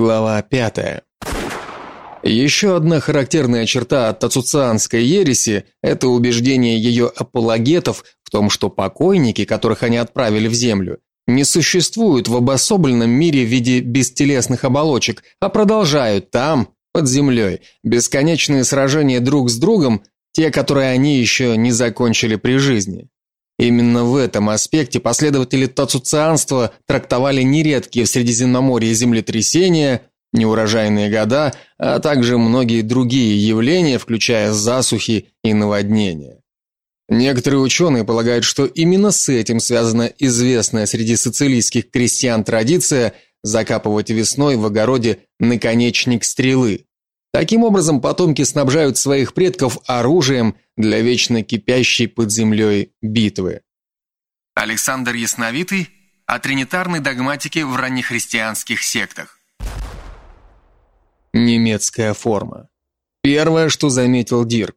Глава пятая. Еще одна характерная черта тацуцианской ереси это убеждение ее апологетов в том, что покойники, которых они отправили в землю, не существуют в обособленном мире в виде бестелесных оболочек, а продолжают там, под землей, бесконечные сражения друг с другом, те, которые они еще не закончили при жизни. Именно в этом аспекте последователи тацуцианства трактовали нередкие в Средиземноморье землетрясения, неурожайные года, а также многие другие явления, включая засухи и наводнения. Некоторые ученые полагают, что именно с этим связана известная среди сицилийских крестьян традиция закапывать весной в огороде наконечник стрелы. Таким образом, потомки снабжают своих предков оружием для вечно кипящей под землей битвы. Александр Ясновитый о тринитарной догматике в раннехристианских сектах. Немецкая форма. Первое, что заметил Дирк.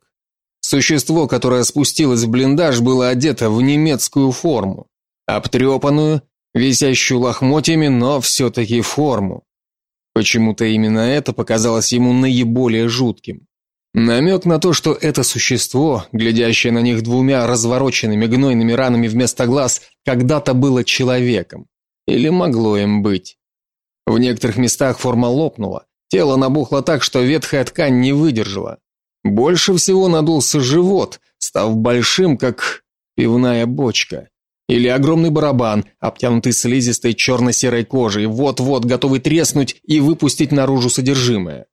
Существо, которое спустилось в блиндаж, было одето в немецкую форму, обтрепанную, висящую лохмотьями, но все таки форму. Почему-то именно это показалось ему наиболее жутким. Намек на то, что это существо, глядящее на них двумя развороченными гнойными ранами вместо глаз, когда-то было человеком или могло им быть. В некоторых местах форма лопнула, тело набухло так, что ветхая ткань не выдержала. Больше всего надулся живот, став большим, как пивная бочка. Или огромный барабан, обтянутый слизистой черно-серой кожей, вот-вот готовый треснуть и выпустить наружу содержимое.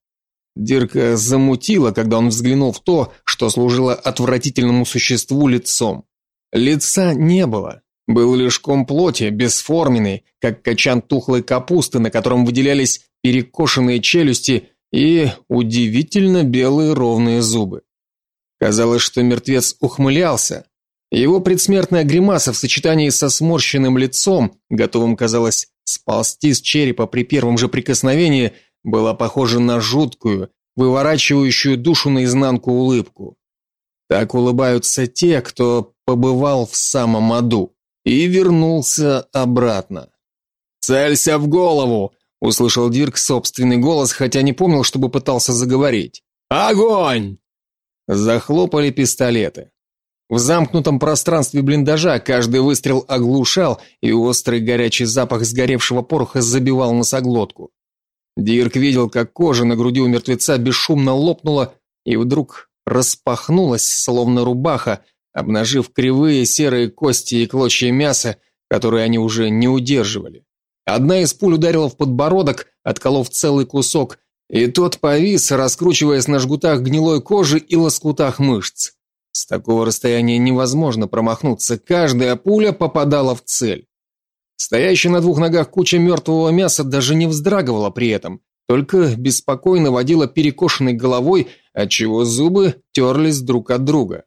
Дирка замутило, когда он взглянул в то, что служило отвратительному существу лицом. Лица не было. Был лишь ком плоти, бесформенный, как качан тухлой капусты, на котором выделялись перекошенные челюсти и удивительно белые ровные зубы. Казалось, что мертвец ухмылялся, его предсмертная гримаса в сочетании со сморщенным лицом, готовым, казалось, сползти с черепа при первом же прикосновении, была похожа на жуткую, выворачивающую душу наизнанку улыбку. Так улыбаются те, кто побывал в самом аду и вернулся обратно. "Целься в голову", услышал Дирк собственный голос, хотя не помнил, чтобы пытался заговорить. "Огонь!" Захлопали пистолеты. В замкнутом пространстве блиндажа каждый выстрел оглушал, и острый горячий запах сгоревшего пороха забивал носоглотку. Дирк видел, как кожа на груди у мертвеца бесшумно лопнула и вдруг распахнулась, словно рубаха, обнажив кривые серые кости и клочья мяса, которые они уже не удерживали. Одна из пуль ударила в подбородок, отколов целый кусок, и тот повис, раскручиваясь на жгутах гнилой кожи и лоскутах мышц. С такого расстояния невозможно промахнуться, каждая пуля попадала в цель. Стоящая на двух ногах куча мертвого мяса даже не вздрагивала при этом, только беспокойно водила перекошенной головой, отчего зубы терлись друг от друга.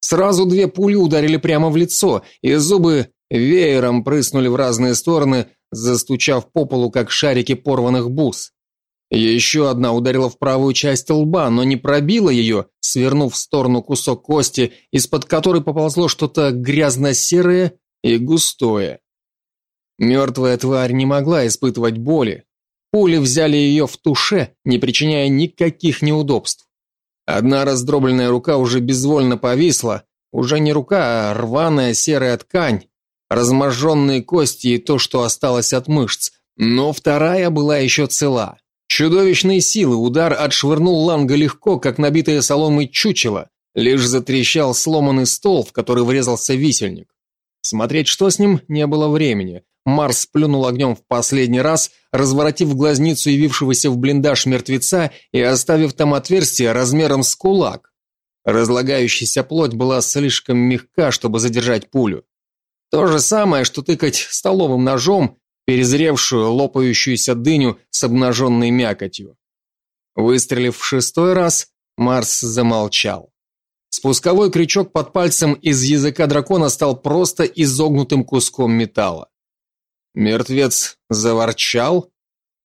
Сразу две пули ударили прямо в лицо, и зубы веером прыснули в разные стороны, застучав по полу как шарики порванных бус. Еще одна ударила в правую часть лба, но не пробила ее, свернув в сторону кусок кости, из-под которой поползло что-то грязно-серое и густое. Мертвая тварь не могла испытывать боли. Пули взяли ее в туше, не причиняя никаких неудобств. Одна раздробленная рука уже безвольно повисла, уже не рука, а рваная серая ткань, разможженные кости и то, что осталось от мышц, но вторая была еще цела. Чудовищной силы удар отшвырнул Ланга легко, как набитое соломой чучело. Лишь затрещал сломанный стол, в который врезался висельник. Смотреть, что с ним, не было времени. Марс плюнул огнем в последний раз, разворотив глазницу явившегося в блиндаж мертвеца и оставив там отверстие размером с кулак. Разлагающаяся плоть была слишком мягка, чтобы задержать пулю. То же самое, что тыкать столовым ножом перезревшую, лопающуюся дыню с обнаженной мякотью. Выстрелив в шестой раз, Марс замолчал. Спусковой крючок под пальцем из языка дракона стал просто изогнутым куском металла. Мертвец заворчал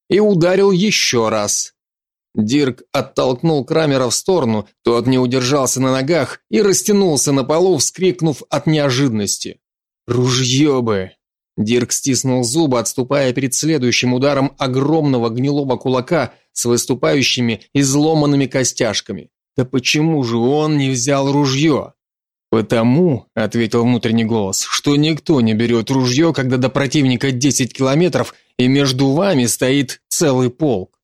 и ударил еще раз. Дирк оттолкнул Крамера в сторону, тот не удержался на ногах и растянулся на полу, вскрикнув от неожиданности. Ружье бы! Дирк стиснул зубы, отступая перед следующим ударом огромного гнилого кулака с выступающими изломанными костяшками. Да почему же он не взял ружье? Потому, ответил внутренний голос, что никто не берет ружье, когда до противника 10 километров и между вами стоит целый полк.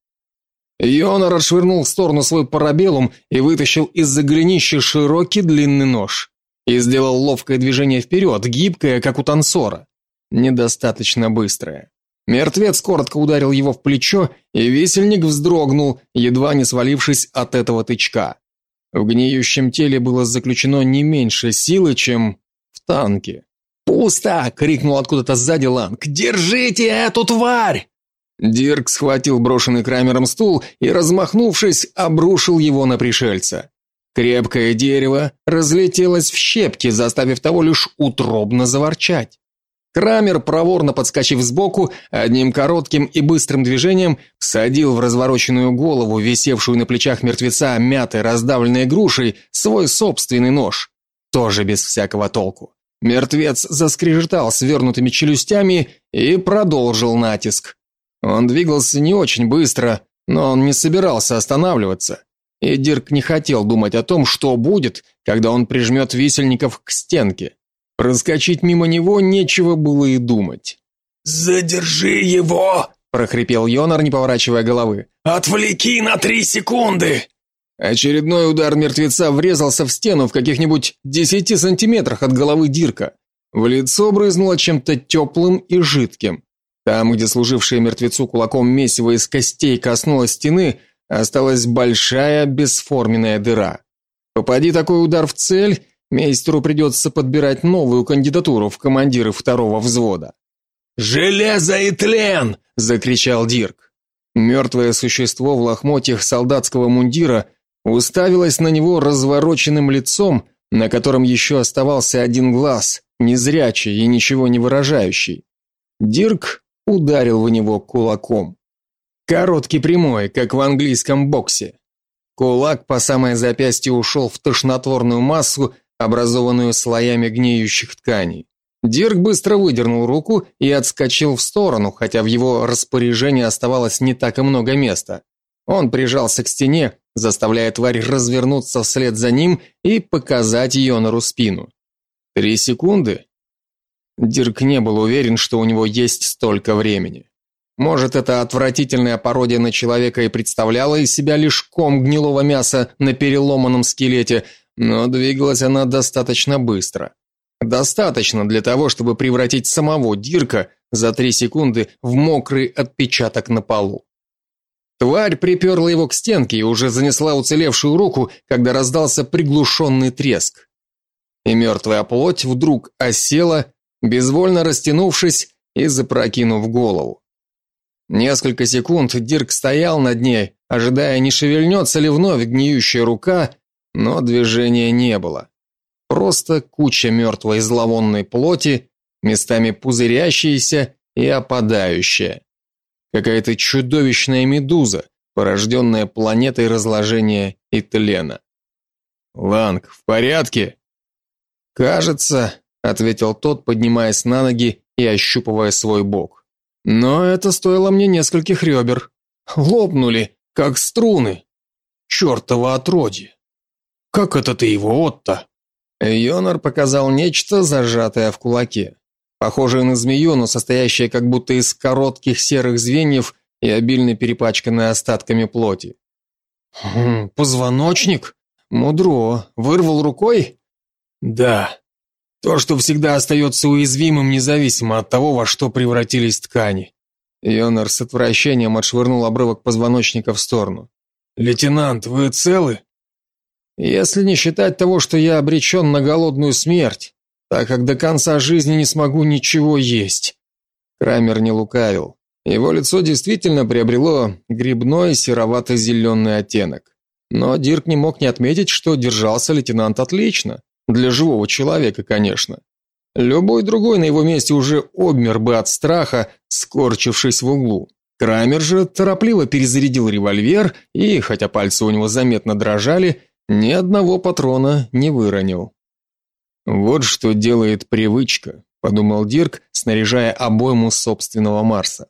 Йона расшвырнул в сторону свой парабеллум и вытащил из-за голенища широкий длинный нож. И сделал ловкое движение вперед, гибкое, как у танцора. Недостаточно быстрое. Мертвец коротко ударил его в плечо, и висельник вздрогнул, едва не свалившись от этого тычка. В гниющем теле было заключено не меньше силы, чем в танке. «Пусто!» — крикнул откуда-то сзади Ланг. «Держите эту тварь!» Дирк схватил брошенный Крамером стул и, размахнувшись, обрушил его на пришельца. Крепкое дерево разлетелось в щепки, заставив того лишь утробно заворчать. Крамер, проворно подскочив сбоку, одним коротким и быстрым движением всадил в развороченную голову, висевшую на плечах мертвеца мятой раздавленной грушей, свой собственный нож. Тоже без всякого толку. Мертвец заскрежетал свернутыми челюстями и продолжил натиск. Он двигался не очень быстро, но он не собирался останавливаться. И Дирк не хотел думать о том, что будет, когда он прижмет висельников к стенке. Проскочить мимо него нечего было и думать. «Задержи его!» – прохрипел Йонар, не поворачивая головы. «Отвлеки на три секунды!» Очередной удар мертвеца врезался в стену в каких-нибудь десяти сантиметрах от головы Дирка. В лицо брызнуло чем-то теплым и жидким. Там, где служившее мертвецу кулаком месиво из костей коснулось стены, осталась большая бесформенная дыра. Попади такой удар в цель, Мейстеру придется подбирать новую кандидатуру в командиры второго взвода. «Железо и тлен!» – закричал Дирк. Мертвое существо в лохмотьях солдатского мундира уставилось на него развороченным лицом, на котором еще оставался один глаз, незрячий и ничего не выражающий. Дирк ударил в него кулаком. Короткий прямой, как в английском боксе. Кулак по самое запястье ушел в тошнотворную массу, образованную слоями гниющих тканей. Дирк быстро выдернул руку и отскочил в сторону, хотя в его распоряжении оставалось не так и много места. Он прижался к стене, заставляя тварь развернуться вслед за ним и показать Йонору спину. Три секунды. Дирк не был уверен, что у него есть столько времени. Может, эта отвратительная пародия на человека и представляла из себя лишь ком гнилого мяса на переломанном скелете, но двигалась она достаточно быстро. Достаточно для того, чтобы превратить самого Дирка за три секунды в мокрый отпечаток на полу. Тварь приперла его к стенке и уже занесла уцелевшую руку, когда раздался приглушенный треск. И мертвая плоть вдруг осела, безвольно растянувшись и запрокинув голову. Несколько секунд Дирк стоял над ней, ожидая, не шевельнется ли вновь гниющая рука, но движения не было. Просто куча мертвой зловонной плоти, местами пузырящаяся и опадающая. Какая-то чудовищная медуза, порожденная планетой разложения и тлена. Ланг, в порядке? Кажется, ответил тот, поднимаясь на ноги и ощупывая свой бок. Но это стоило мне нескольких ребер. Лопнули, как струны. Чёртово отродье. Как это ты его, Отто? Йонар показал нечто зажатое в кулаке, похожее на змею, но состоящее как будто из коротких серых звеньев и обильно перепачканное остатками плоти. Хм, позвоночник? Мудро. Вырвал рукой? Да. То, что всегда остается уязвимым независимо от того, во что превратились ткани. Йонар с отвращением отшвырнул обрывок позвоночника в сторону. Лейтенант, вы целы? Если не считать того, что я обречен на голодную смерть, так как до конца жизни не смогу ничего есть. Крамер не лукавил. Его лицо действительно приобрело грибной серовато-зеленый оттенок. Но Дирк не мог не отметить, что держался лейтенант отлично, для живого человека, конечно. Любой другой на его месте уже обмер бы от страха, скорчившись в углу. Крамер же торопливо перезарядил револьвер и, хотя пальцы у него заметно дрожали, ни одного патрона не выронил. Вот что делает привычка, подумал Дирк, снаряжая обойму собственного Марса.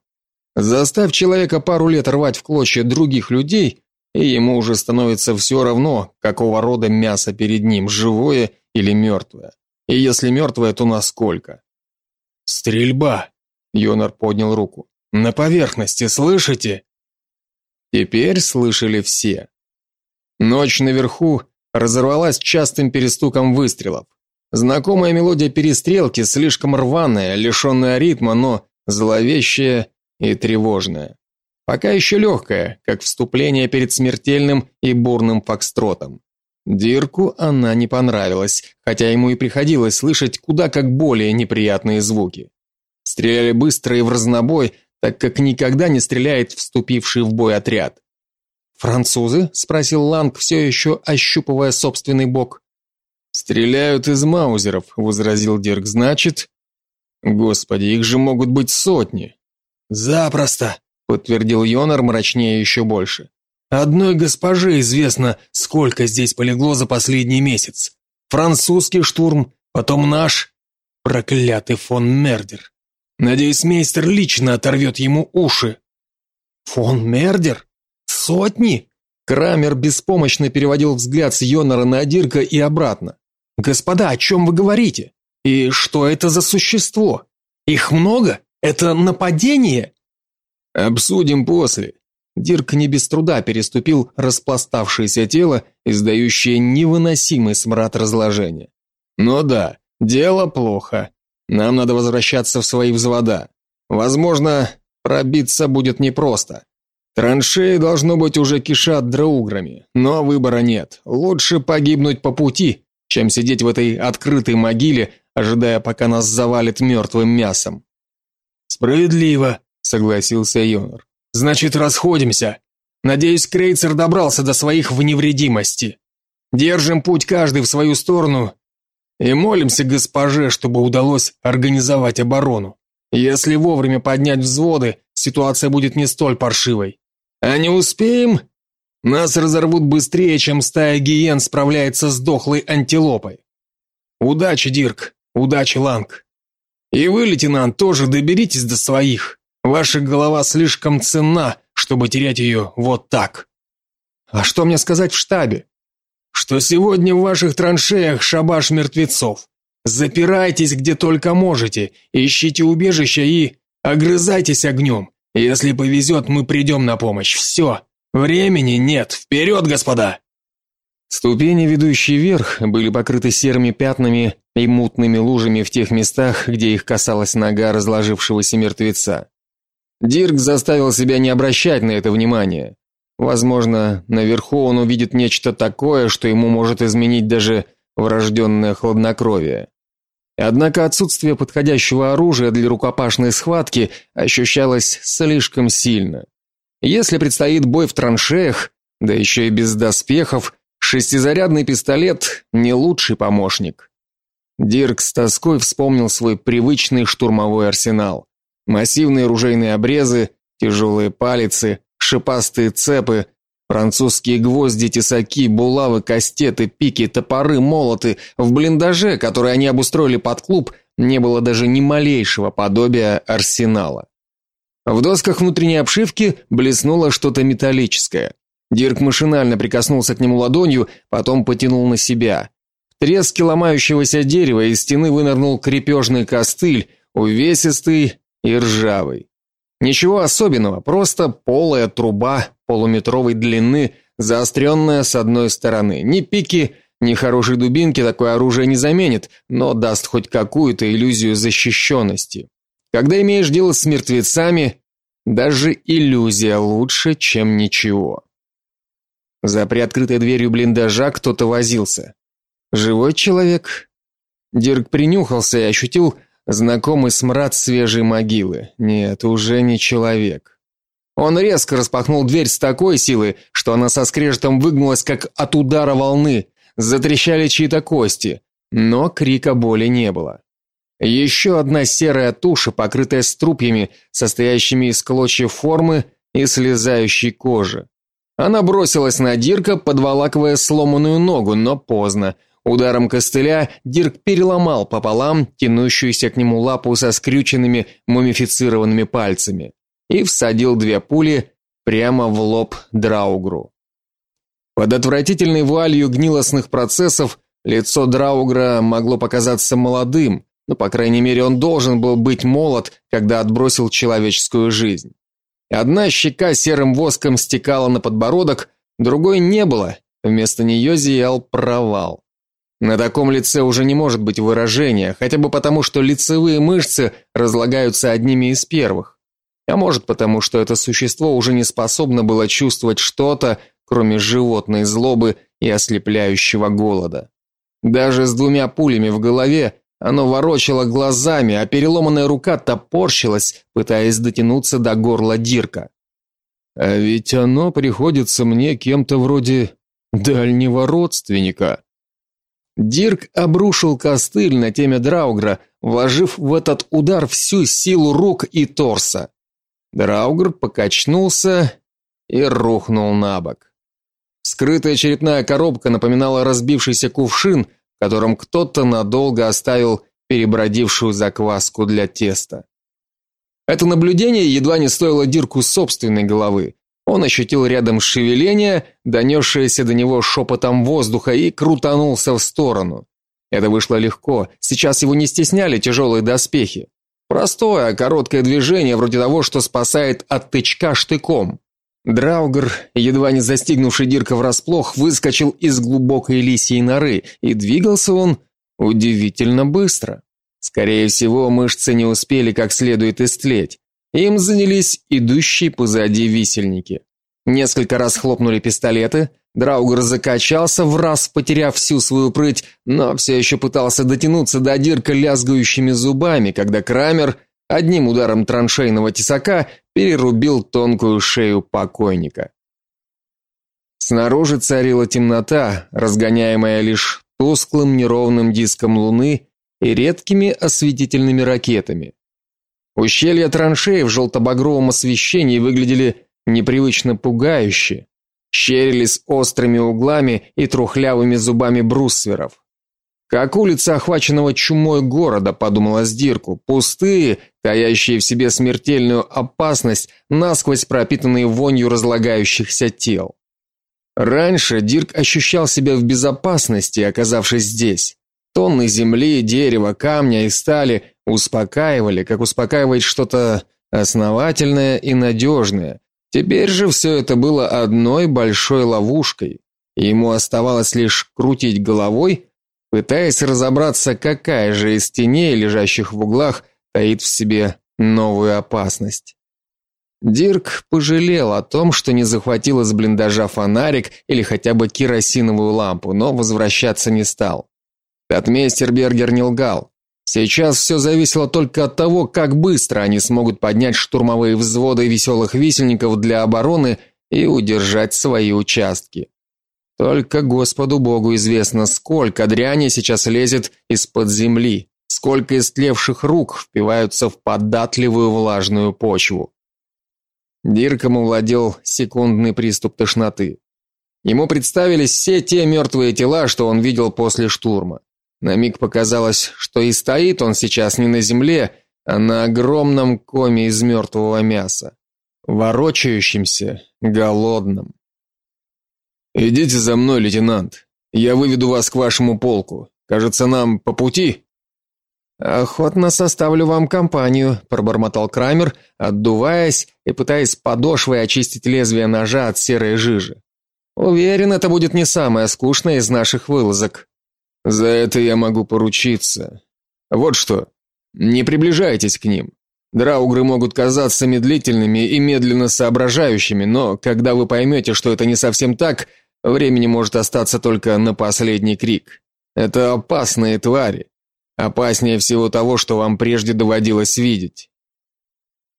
Заставь человека пару лет рвать в клочья других людей, и ему уже становится все равно, какого рода мясо перед ним, живое или мертвое. И если мертвое, то насколько. Стрельба. Йонар поднял руку. На поверхности, слышите? Теперь слышали все. Ночь наверху разорвалась частым перестуком выстрелов. Знакомая мелодия перестрелки, слишком рваная, лишенная ритма, но зловещая и тревожная. Пока еще легкая, как вступление перед смертельным и бурным фокстротом. Дирку она не понравилась, хотя ему и приходилось слышать куда как более неприятные звуки. Стреляли быстро и в разнобой, так как никогда не стреляет вступивший в бой отряд. Французы? спросил Ланг, все еще ощупывая собственный бок. Стреляют из маузеров, возразил Дирк. Значит, господи, их же могут быть сотни. Запросто, подтвердил Йонар мрачнее еще больше. Одной госпоже известно, сколько здесь полегло за последний месяц. Французский штурм, потом наш, проклятый фон Мердер. Надеюсь, мейстер лично оторвет ему уши. Фон Мердер? Сотни? Крамер беспомощно переводил взгляд с Йонара на Дирка и обратно. Господа, о чем вы говорите? И что это за существо? Их много? Это нападение? Обсудим после. Дирк не без труда переступил распластавшееся тело, издающее невыносимый смрад разложения. Но да, дело плохо. Нам надо возвращаться в свои взвода. Возможно, пробиться будет непросто. Траншеи должно быть уже кишат драуграми, но выбора нет. Лучше погибнуть по пути, чем сидеть в этой открытой могиле, ожидая, пока нас завалит мертвым мясом. Справедливо, согласился Йонор. Значит, расходимся. Надеюсь, крейцер добрался до своих в невредимости. Держим путь каждый в свою сторону и молимся госпоже, чтобы удалось организовать оборону. Если вовремя поднять взводы, ситуация будет не столь паршивой. А не успеем, нас разорвут быстрее, чем стая гиен справляется с дохлой антилопой. Удачи, Дирк. Удачи, Ланг. И вы, лейтенант, тоже доберитесь до своих. Ваша голова слишком ценна, чтобы терять ее вот так. А что мне сказать в штабе? Что сегодня в ваших траншеях шабаш мертвецов. Запирайтесь где только можете, ищите убежища и огрызайтесь огнем. Если повезет, мы придем на помощь. Все. Времени нет. Вперед, господа. Ступени, ведущие вверх, были покрыты серыми пятнами и мутными лужами в тех местах, где их касалась нога разложившегося мертвеца. Дирк заставил себя не обращать на это внимания. Возможно, наверху он увидит нечто такое, что ему может изменить даже врожденное хладнокровие. Однако отсутствие подходящего оружия для рукопашной схватки ощущалось слишком сильно. Если предстоит бой в траншеях, да еще и без доспехов, шестизарядный пистолет не лучший помощник. Дирк с тоской вспомнил свой привычный штурмовой арсенал. Массивные ружейные обрезы, тяжелые палицы, шипастые цепы, Французские гвозди, тесаки, булавы, кастеты, пики, топоры, молоты. В блиндаже, который они обустроили под клуб, не было даже ни малейшего подобия арсенала. В досках внутренней обшивки блеснуло что-то металлическое. Дирк машинально прикоснулся к нему ладонью, потом потянул на себя. В треске ломающегося дерева из стены вынырнул крепежный костыль, увесистый и ржавый. Ничего особенного, просто полая труба полуметровой длины, заостренная с одной стороны. Ни пики, ни хорошей дубинки такое оружие не заменит, но даст хоть какую-то иллюзию защищенности. Когда имеешь дело с мертвецами, даже иллюзия лучше, чем ничего. За приоткрытой дверью блиндажа кто-то возился. Живой человек? Дирк принюхался и ощутил Знакомый смрад свежей могилы. Нет, уже не человек. Он резко распахнул дверь с такой силой, что она со скрежетом выгнулась, как от удара волны. Затрещали чьи-то кости, но крика боли не было. Еще одна серая туша, покрытая струпьями, состоящими из клочьев формы и слезающей кожи. Она бросилась на Дирка, подволакивая сломанную ногу, но поздно. Ударом костыля Дирк переломал пополам тянущуюся к нему лапу со скрюченными мумифицированными пальцами и всадил две пули прямо в лоб Драугру. Под отвратительной вуалью гнилостных процессов лицо Драугра могло показаться молодым, но по крайней мере он должен был быть молод, когда отбросил человеческую жизнь. Одна щека серым воском стекала на подбородок, другой не было. Вместо нее зиял провал. На таком лице уже не может быть выражения, хотя бы потому, что лицевые мышцы разлагаются одними из первых. А может потому, что это существо уже не способно было чувствовать что-то, кроме животной злобы и ослепляющего голода. Даже с двумя пулями в голове оно ворочало глазами, а переломанная рука топорщилась, пытаясь дотянуться до горла Дирка. А ведь оно приходится мне кем-то вроде дальнего родственника. Дирк обрушил костыль на теме Драугра, вложив в этот удар всю силу рук и торса. Драугр покачнулся и рухнул на бок. Скрытая черепная коробка напоминала разбившийся кувшин, в котором кто-то надолго оставил перебродившую закваску для теста. Это наблюдение едва не стоило Дирку собственной головы. Он ощутил рядом шевеление, донесшееся до него шепотом воздуха и крутанулся в сторону. Это вышло легко. Сейчас его не стесняли тяжелые доспехи. Простое, короткое движение, вроде того, что спасает от тычка штыком. Драугр, едва не застигнувший Дирка врасплох, выскочил из глубокой лисьей норы, и двигался он удивительно быстро. Скорее всего, мышцы не успели как следует истлеть. Им занялись идущие позади висельники. Несколько раз хлопнули пистолеты, Драугер закачался, в раз потеряв всю свою прыть, но все еще пытался дотянуться до Дирка лязгающими зубами, когда Крамер одним ударом траншейного тесака перерубил тонкую шею покойника. Снаружи царила темнота, разгоняемая лишь тусклым неровным диском луны и редкими осветительными ракетами. Ущелья траншеи в желто-багровом освещении выглядели непривычно пугающе, щерились острыми углами и трухлявыми зубами брусверов. Как улица охваченного чумой города, подумала Дирку, пустые, таящие в себе смертельную опасность, насквозь пропитанные вонью разлагающихся тел. Раньше Дирк ощущал себя в безопасности, оказавшись здесь. Тонны земли, дерева, камня и стали успокаивали, как успокаивает что-то основательное и надежное. Теперь же все это было одной большой ловушкой. И ему оставалось лишь крутить головой, пытаясь разобраться, какая же из теней, лежащих в углах, таит в себе новую опасность. Дирк пожалел о том, что не захватил из блиндажа фонарик или хотя бы керосиновую лампу, но возвращаться не стал. Татмейстер Бергер не лгал. Сейчас все зависело только от того, как быстро они смогут поднять штурмовые взводы веселых висельников для обороны и удержать свои участки. Только Господу Богу известно, сколько дряни сейчас лезет из-под земли, сколько истлевших рук впиваются в податливую влажную почву. Дирком овладел секундный приступ тошноты. Ему представились все те мертвые тела, что он видел после штурма. На миг показалось, что и стоит он сейчас не на земле, а на огромном коме из мертвого мяса, ворочающемся, голодном. Идите за мной, лейтенант. Я выведу вас к вашему полку. Кажется, нам по пути. Охотно составлю вам компанию, пробормотал Крамер, отдуваясь и пытаясь подошвой очистить лезвие ножа от серой жижи. Уверен, это будет не самая скучная из наших вылазок. За это я могу поручиться. Вот что. Не приближайтесь к ним. Драугры могут казаться медлительными и медленно соображающими, но когда вы поймете, что это не совсем так, времени может остаться только на последний крик. Это опасные твари. Опаснее всего того, что вам прежде доводилось видеть.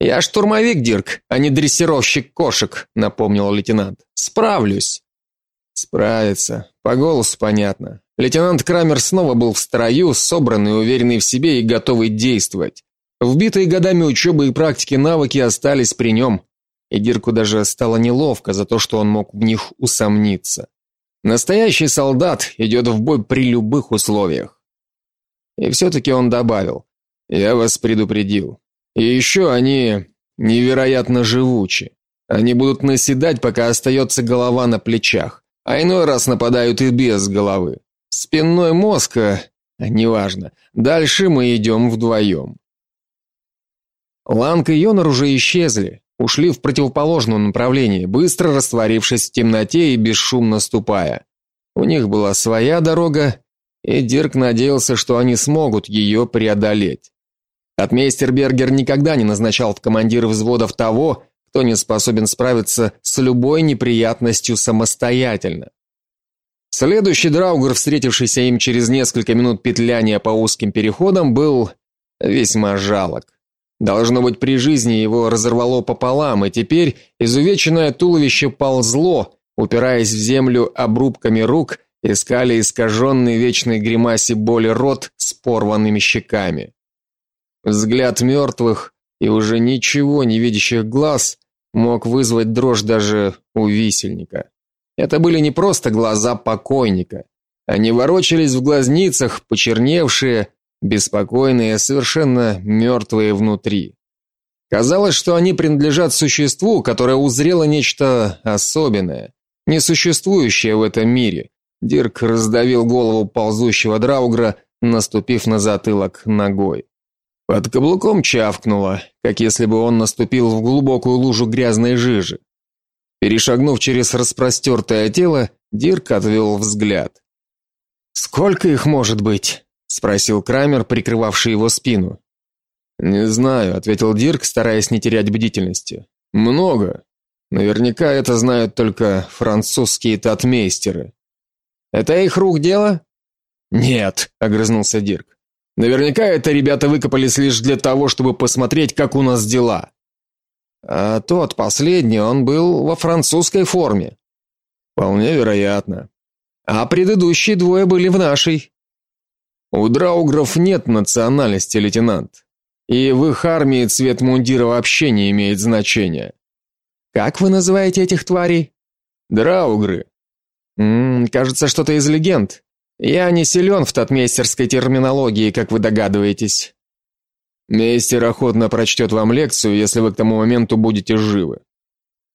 Я штурмовик, Дирк, а не дрессировщик кошек, напомнил лейтенант. Справлюсь. Справится. По голосу понятно. Лейтенант Крамер снова был в строю, собранный, уверенный в себе и готовый действовать. Вбитые годами учебы и практики навыки остались при нем, и Дирку даже стало неловко за то, что он мог в них усомниться. Настоящий солдат идет в бой при любых условиях. И все-таки он добавил: "Я вас предупредил. И еще они невероятно живучи. Они будут наседать, пока остается голова на плечах, а иной раз нападают и без головы. Спинной мозг, неважно. Дальше мы идем вдвоем». Ланг и Йонар уже исчезли, ушли в противоположном направлении, быстро растворившись в темноте и бесшумно ступая. У них была своя дорога, и Дирк надеялся, что они смогут ее преодолеть. Отмейстер Бергер никогда не назначал в командиры взводов того, кто не способен справиться с любой неприятностью самостоятельно. Следующий драугр, встретившийся им через несколько минут петляния по узким переходам, был весьма жалок. Должно быть, при жизни его разорвало пополам, и теперь изувеченное туловище ползло, упираясь в землю обрубками рук, искали искаженный вечной гримасе боли рот с порванными щеками. Взгляд мертвых и уже ничего не видящих глаз мог вызвать дрожь даже у висельника. Это были не просто глаза покойника. Они ворочались в глазницах, почерневшие, беспокойные, совершенно мертвые внутри. Казалось, что они принадлежат существу, которое узрело нечто особенное, несуществующее в этом мире. Дирк раздавил голову ползущего драугра, наступив на затылок ногой. Под каблуком чавкнуло, как если бы он наступил в глубокую лужу грязной жижи. Перешагнув через распростертое тело, Дирк отвел взгляд. Сколько их может быть? спросил Крамер, прикрывавший его спину. Не знаю, ответил Дирк, стараясь не терять бдительности. Много. Наверняка это знают только французские татмейстеры. Это их рук дело? Нет, огрызнулся Дирк. Наверняка это ребята выкопались лишь для того, чтобы посмотреть, как у нас дела. А тот последний, он был во французской форме. Вполне вероятно. А предыдущие двое были в нашей. У драугров нет национальности, лейтенант. И в их армии цвет мундира вообще не имеет значения. Как вы называете этих тварей? Драугры. М кажется, что-то из легенд. Я не силен в татмейстерской терминологии, как вы догадываетесь. Мейстер охотно прочтет вам лекцию, если вы к тому моменту будете живы.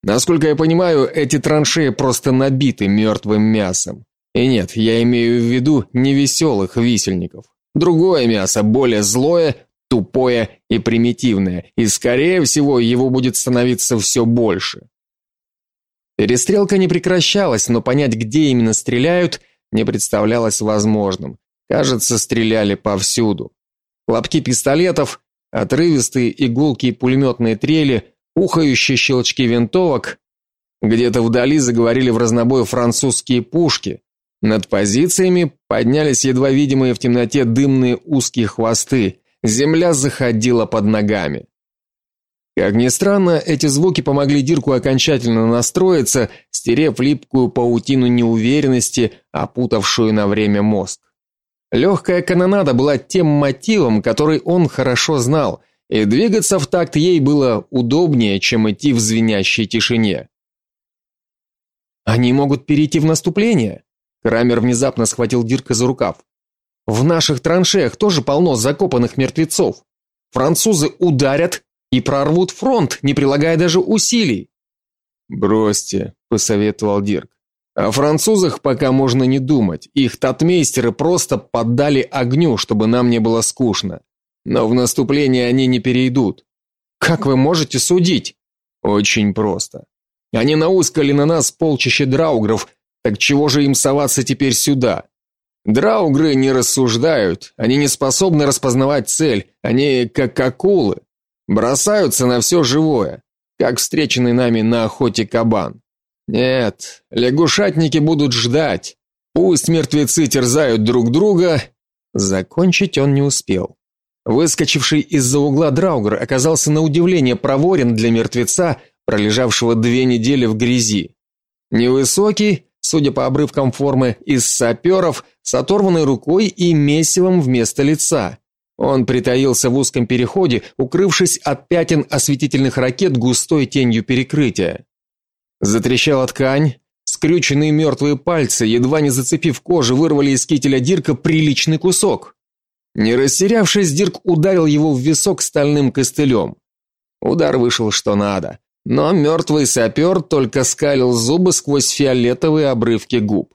Насколько я понимаю, эти траншеи просто набиты мертвым мясом. И нет, я имею в виду не веселых висельников. Другое мясо, более злое, тупое и примитивное, и скорее всего, его будет становиться все больше. Перестрелка не прекращалась, но понять, где именно стреляют, не представлялось возможным. Кажется, стреляли повсюду. Хлопки пистолетов, отрывистые игулки и пулеметные трели, ухающие щелчки винтовок. Где-то вдали заговорили в разнобой французские пушки. Над позициями поднялись едва видимые в темноте дымные узкие хвосты. Земля заходила под ногами. Как ни странно, эти звуки помогли Дирку окончательно настроиться, стерев липкую паутину неуверенности, опутавшую на время мозг. Легкая канонада была тем мотивом, который он хорошо знал, и двигаться в такт ей было удобнее, чем идти в звенящей тишине. Они могут перейти в наступление. Крамер внезапно схватил Дирка за рукав. В наших траншеях тоже полно закопанных мертвецов. Французы ударят и прорвут фронт, не прилагая даже усилий. Бросьте, посоветовал Дирк. О французах пока можно не думать. Их татмейстеры просто поддали огню, чтобы нам не было скучно. Но в наступление они не перейдут. Как вы можете судить? Очень просто. Они наускали на нас полчища драугров, так чего же им соваться теперь сюда? Драугры не рассуждают, они не способны распознавать цель, они как акулы. Бросаются на все живое, как встреченный нами на охоте кабан. Нет, лягушатники будут ждать. Пусть мертвецы терзают друг друга. Закончить он не успел. Выскочивший из-за угла Драугр оказался на удивление проворен для мертвеца, пролежавшего две недели в грязи. Невысокий, судя по обрывкам формы, из саперов, с оторванной рукой и месивом вместо лица. Он притаился в узком переходе, укрывшись от пятен осветительных ракет густой тенью перекрытия. Затрещала ткань, Скрюченные мертвые пальцы, едва не зацепив кожу, вырвали из кителя Дирка приличный кусок. Не растерявшись, Дирк ударил его в висок стальным костылем. Удар вышел что надо, но мертвый сапер только скалил зубы сквозь фиолетовые обрывки губ.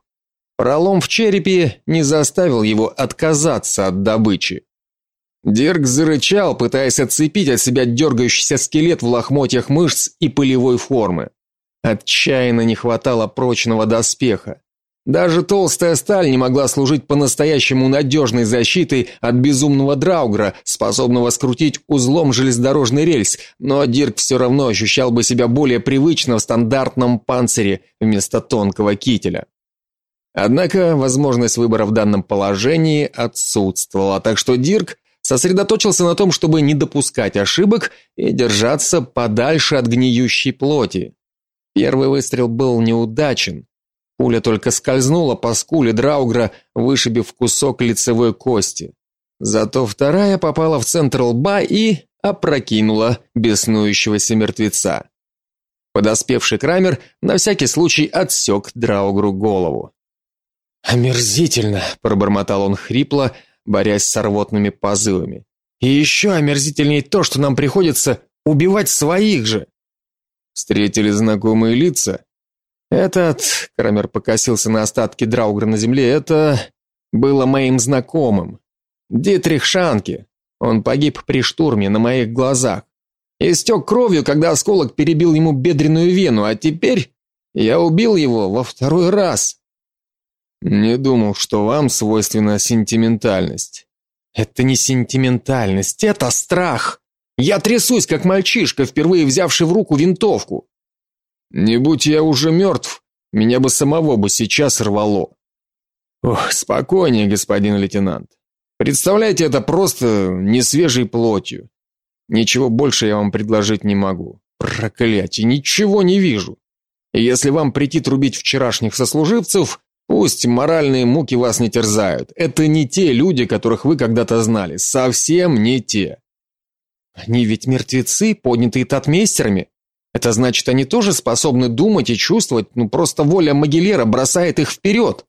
Пролом в черепе не заставил его отказаться от добычи. Дирк зарычал, пытаясь отцепить от себя дергающийся скелет в лохмотьях мышц и пылевой формы. Отчаянно не хватало прочного доспеха. Даже толстая сталь не могла служить по-настоящему надежной защитой от безумного драугра, способного скрутить узлом железнодорожный рельс, но Дирк все равно ощущал бы себя более привычно в стандартном панцире вместо тонкого кителя. Однако возможность выбора в данном положении отсутствовала, так что Дирк сосредоточился на том, чтобы не допускать ошибок и держаться подальше от гниющей плоти. Первый выстрел был неудачен. Пуля только скользнула по скуле Драугра, вышибив кусок лицевой кости. Зато вторая попала в центр лба и опрокинула беснующегося мертвеца. Подоспевший Крамер на всякий случай отсек Драугру голову. Омерзительно, пробормотал он хрипло, борясь с рвотными позывами. И еще омерзительнее то, что нам приходится убивать своих же. Встретили знакомые лица. Этот, Крамер покосился на остатки Драугра на земле, это было моим знакомым. Дитрих Шанке. Он погиб при штурме на моих глазах. Истек кровью, когда осколок перебил ему бедренную вену, а теперь я убил его во второй раз. Не думал, что вам свойственна сентиментальность. Это не сентиментальность, это страх. Я трясусь, как мальчишка, впервые взявший в руку винтовку. Не будь я уже мертв, меня бы самого бы сейчас рвало. Ох, спокойнее, господин лейтенант. Представляете, это просто не свежей плотью. Ничего больше я вам предложить не могу. Проклятие, ничего не вижу. Если вам прийти трубить вчерашних сослуживцев, Пусть моральные муки вас не терзают. Это не те люди, которых вы когда-то знали, совсем не те. Они ведь мертвецы, поднятые татмейстерами. Это значит, они тоже способны думать и чувствовать, ну просто воля Магеллера бросает их вперед».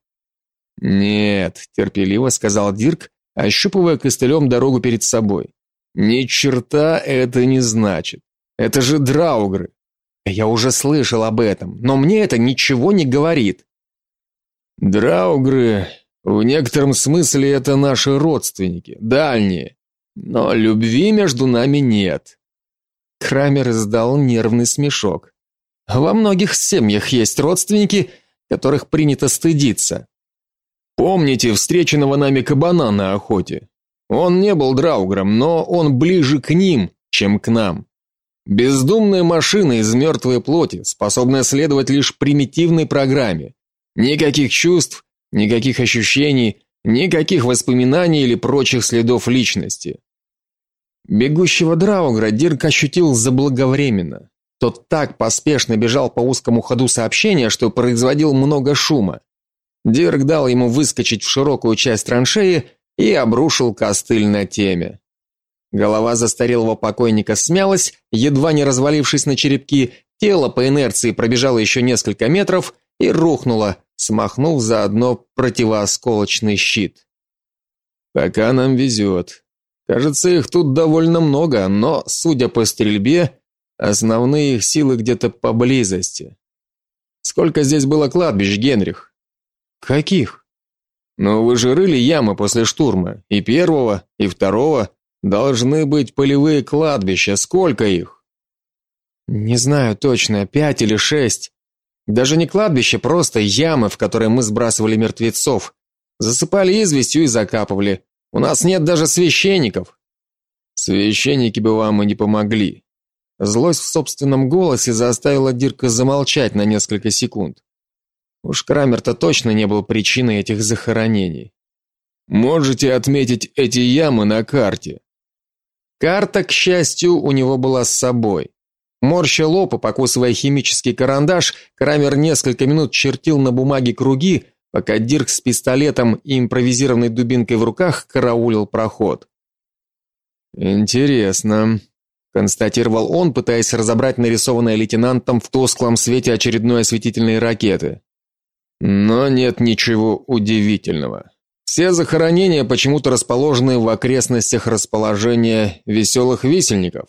Нет, терпеливо сказал Дирк, ощупывая костылем дорогу перед собой. Ни черта это не значит. Это же драугры. Я уже слышал об этом, но мне это ничего не говорит. Драугры в некотором смысле это наши родственники, дальние. Но любви между нами нет. Крамер издал нервный смешок. Во многих семьях есть родственники, которых принято стыдиться. Помните встреченного нами кабана на охоте? Он не был драугром, но он ближе к ним, чем к нам. Бездумная машина из мертвой плоти, способная следовать лишь примитивной программе. Никаких чувств, никаких ощущений, никаких воспоминаний или прочих следов личности. Бегущего Драугра Дирк ощутил заблаговременно. Тот так поспешно бежал по узкому ходу сообщения, что производил много шума. Дирк дал ему выскочить в широкую часть траншеи и обрушил костыль на теме. Голова застарелого покойника смялась, едва не развалившись на черепки, тело по инерции пробежало еще несколько метров и рухнула, смахнув заодно противоосколочный щит. Пока нам везет. Кажется, их тут довольно много, но, судя по стрельбе, основные их силы где-то поблизости. Сколько здесь было кладбищ, Генрих? Каких? Ну, вы же рыли ямы после штурма, и первого, и второго должны быть полевые кладбища. Сколько их? Не знаю точно, пять или шесть. Даже не кладбище, просто ямы, в которые мы сбрасывали мертвецов. Засыпали известью и закапывали. У нас нет даже священников. Священники бы вам и не помогли. Злость в собственном голосе заставила Дирка замолчать на несколько секунд. Уж Крамер-то точно не был причиной этих захоронений. Можете отметить эти ямы на карте. Карта, к счастью, у него была с собой. Морща лоб и покусывая химический карандаш, Крамер несколько минут чертил на бумаге круги, пока Дирк с пистолетом и импровизированной дубинкой в руках караулил проход. Интересно, констатировал он, пытаясь разобрать нарисованное лейтенантом в тусклом свете очередной осветительной ракеты. Но нет ничего удивительного. Все захоронения почему-то расположены в окрестностях расположения веселых висельников.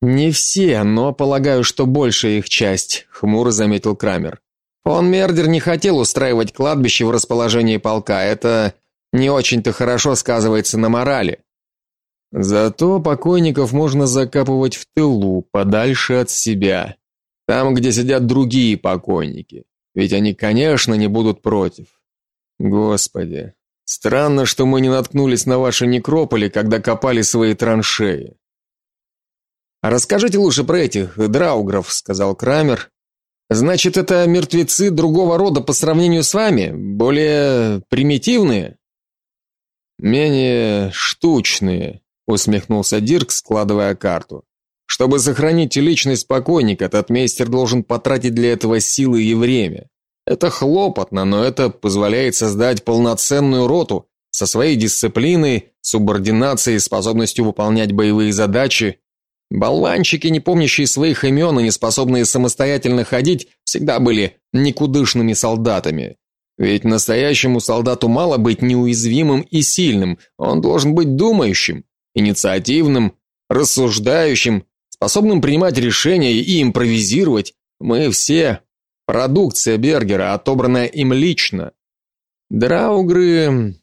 Не все, но полагаю, что большая их часть, хмуро заметил Крамер. Фон Мердер не хотел устраивать кладбище в расположении полка. Это не очень-то хорошо сказывается на морали. Зато покойников можно закапывать в тылу, подальше от себя, там, где сидят другие покойники. Ведь они, конечно, не будут против. Господи, странно, что мы не наткнулись на ваши некрополи, когда копали свои траншеи. Расскажите лучше про этих драугров, сказал Крамер. Значит, это мертвецы другого рода по сравнению с вами, более примитивные, менее штучные, усмехнулся Дирк, складывая карту. Чтобы сохранить личность покойника, этот мейстер должен потратить для этого силы и время. Это хлопотно, но это позволяет создать полноценную роту со своей дисциплиной, субординацией, способностью выполнять боевые задачи. Болванчики, не помнящие своих имен и не способные самостоятельно ходить, всегда были никудышными солдатами. Ведь настоящему солдату мало быть неуязвимым и сильным, он должен быть думающим, инициативным, рассуждающим, способным принимать решения и импровизировать. Мы все продукция Бергера, отобранная им лично. Драугры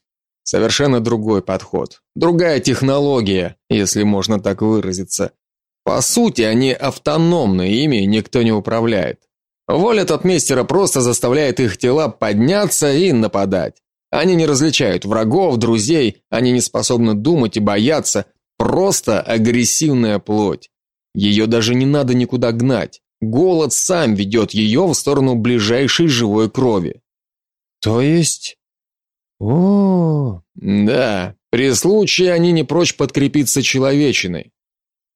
совершенно другой подход, другая технология, если можно так выразиться. По сути, они автономны, ими никто не управляет. Воля татмейстера просто заставляет их тела подняться и нападать. Они не различают врагов, друзей, они не способны думать и бояться, просто агрессивная плоть. Ее даже не надо никуда гнать. Голод сам ведет ее в сторону ближайшей живой крови. То есть О, да, при случае они не прочь подкрепиться человечиной.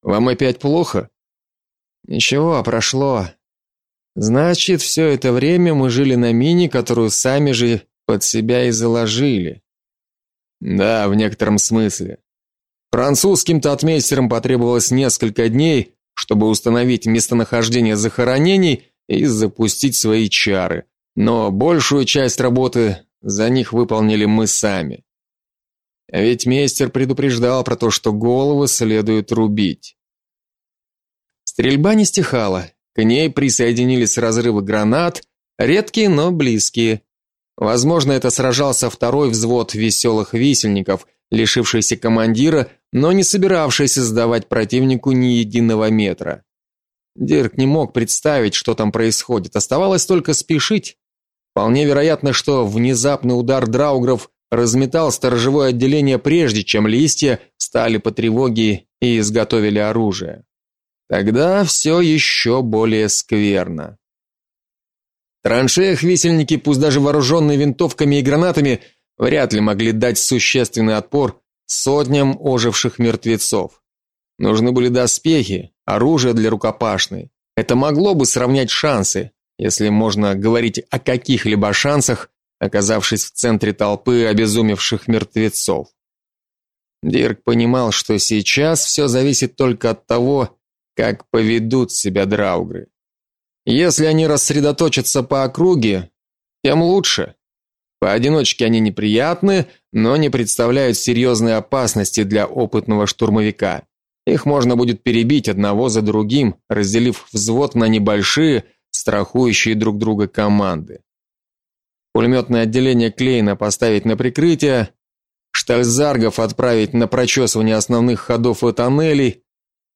Вам опять плохо? Ничего, прошло. Значит, все это время мы жили на мине, которую сами же под себя и заложили. Да, в некотором смысле. Французским татмейстерам потребовалось несколько дней, чтобы установить местонахождение захоронений и запустить свои чары. Но большую часть работы за них выполнили мы сами. Ведь мейстер предупреждал про то, что головы следует рубить. Стрельба не стихала. К ней присоединились разрывы гранат, редкие, но близкие. Возможно, это сражался второй взвод веселых висельников, лишившийся командира, но не собиравшийся сдавать противнику ни единого метра. Дирк не мог представить, что там происходит. Оставалось только спешить. Вполне вероятно, что внезапный удар драугров разметал сторожевое отделение прежде, чем листья стали по тревоге и изготовили оружие. Тогда все еще более скверно. В траншеях висельники, пусть даже вооруженные винтовками и гранатами, вряд ли могли дать существенный отпор сотням оживших мертвецов. Нужны были доспехи, оружие для рукопашной. Это могло бы сравнять шансы, если можно говорить о каких-либо шансах, оказавшись в центре толпы обезумевших мертвецов. Дирк понимал, что сейчас все зависит только от того, как поведут себя драугры. Если они рассредоточатся по округе, тем лучше. Поодиночке они неприятны, но не представляют серьезной опасности для опытного штурмовика. Их можно будет перебить одного за другим, разделив взвод на небольшие, страхующие друг друга команды. Пулеметное отделение Клейна поставить на прикрытие, штальзаргов отправить на прочесывание основных ходов и тоннелей,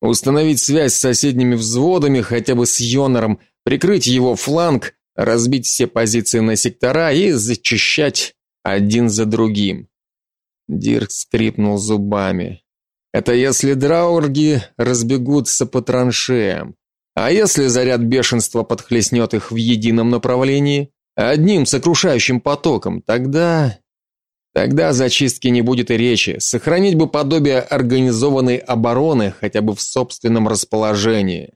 установить связь с соседними взводами, хотя бы с Йонором, прикрыть его фланг, разбить все позиции на сектора и зачищать один за другим. Дирк скрипнул зубами. Это если драурги разбегутся по траншеям. А если заряд бешенства подхлестнет их в едином направлении, одним сокрушающим потоком, тогда Тогда зачистки не будет и речи. Сохранить бы подобие организованной обороны хотя бы в собственном расположении.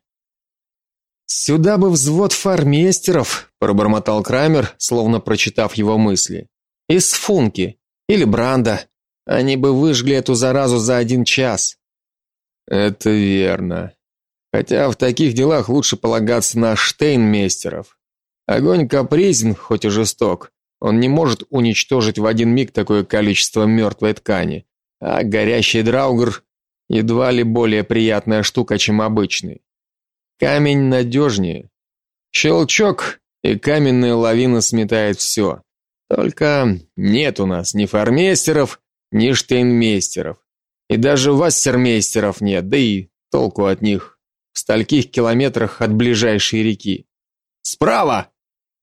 Сюда бы взвод фармейстеров, пробормотал Крамер, словно прочитав его мысли. Из Функи или Бранда. Они бы выжгли эту заразу за один час. Это верно. Хотя в таких делах лучше полагаться на штейнмейстеров. Огонь капризен, хоть и жесток, Он не может уничтожить в один миг такое количество мертвой ткани, а горящий драугр едва ли более приятная штука, чем обычный. Камень надежнее. Щелчок, и каменная лавина сметает все. Только нет у нас ни фармейстеров, ни штейнмейстеров. И даже вассермейстеров нет, да и толку от них в стольких километрах от ближайшей реки. Справа!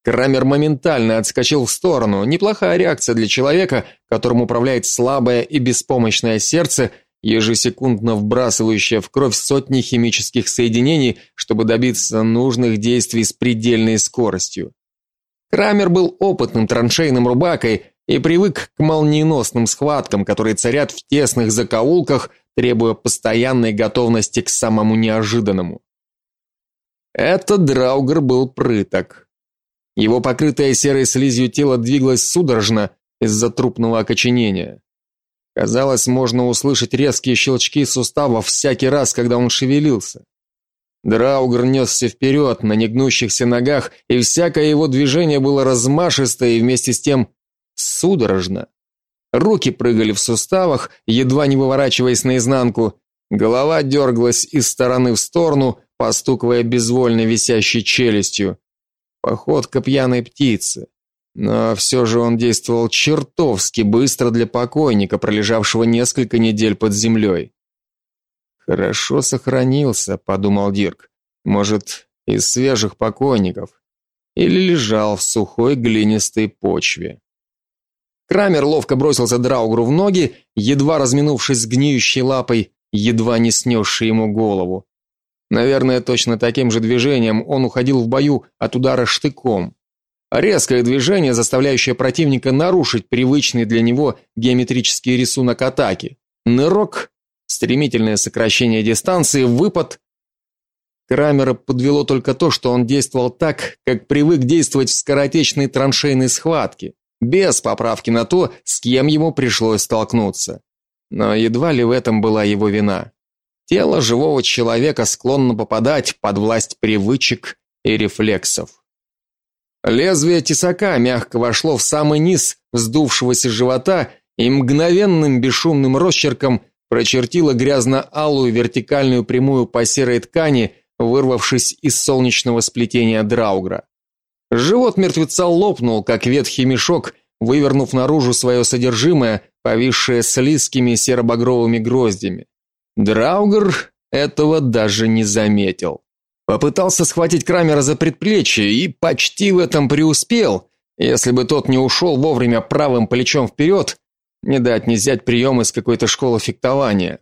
Крамер моментально отскочил в сторону. Неплохая реакция для человека, которым управляет слабое и беспомощное сердце, ежесекундно вбрасывающее в кровь сотни химических соединений, чтобы добиться нужных действий с предельной скоростью. Крамер был опытным траншейным рубакой и привык к молниеносным схваткам, которые царят в тесных закоулках, требуя постоянной готовности к самому неожиданному. Этот Драугер был прыток. Его покрытое серой слизью тело двигалось судорожно из-за трупного окоченения. Казалось, можно услышать резкие щелчки суставов всякий раз, когда он шевелился. Драугр несся вперед на негнущихся ногах, и всякое его движение было размашистое и вместе с тем судорожно. Руки прыгали в суставах, едва не выворачиваясь наизнанку, голова дергалась из стороны в сторону, постукивая безвольно висящей челюстью. Походка пьяной птицы. Но все же он действовал чертовски быстро для покойника, пролежавшего несколько недель под землей. Хорошо сохранился, подумал Дирк. Может, из свежих покойников или лежал в сухой глинистой почве. Крамер ловко бросился Драугру в ноги, едва разминувшись с гниющей лапой, едва не снесшей ему голову. Наверное, точно таким же движением он уходил в бою от удара штыком. Резкое движение, заставляющее противника нарушить привычный для него геометрический рисунок атаки. Нырок, стремительное сокращение дистанции, выпад. Крамера подвело только то, что он действовал так, как привык действовать в скоротечной траншейной схватке, без поправки на то, с кем ему пришлось столкнуться. Но едва ли в этом была его вина. Тело живого человека склонно попадать под власть привычек и рефлексов. Лезвие тесака мягко вошло в самый низ вздувшегося живота и мгновенным бесшумным росчерком прочертило грязно-алую вертикальную прямую по серой ткани, вырвавшись из солнечного сплетения драугра. Живот мертвеца лопнул, как ветхий мешок, вывернув наружу свое содержимое, повисшее слизкими серо-багровыми гроздями. Драугер этого даже не заметил. Попытался схватить Крамера за предплечье и почти в этом преуспел, если бы тот не ушел вовремя правым плечом вперед, не дать не взять прием из какой-то школы фехтования.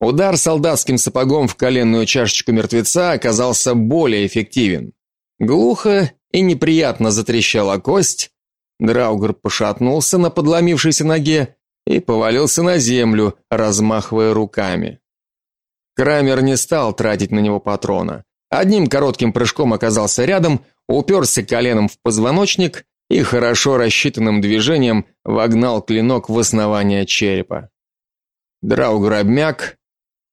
Удар солдатским сапогом в коленную чашечку мертвеца оказался более эффективен. Глухо и неприятно затрещала кость. Драугер пошатнулся на подломившейся ноге и повалился на землю, размахивая руками. Крамер не стал тратить на него патрона. Одним коротким прыжком оказался рядом, уперся коленом в позвоночник и хорошо рассчитанным движением вогнал клинок в основание черепа. Драугер обмяк,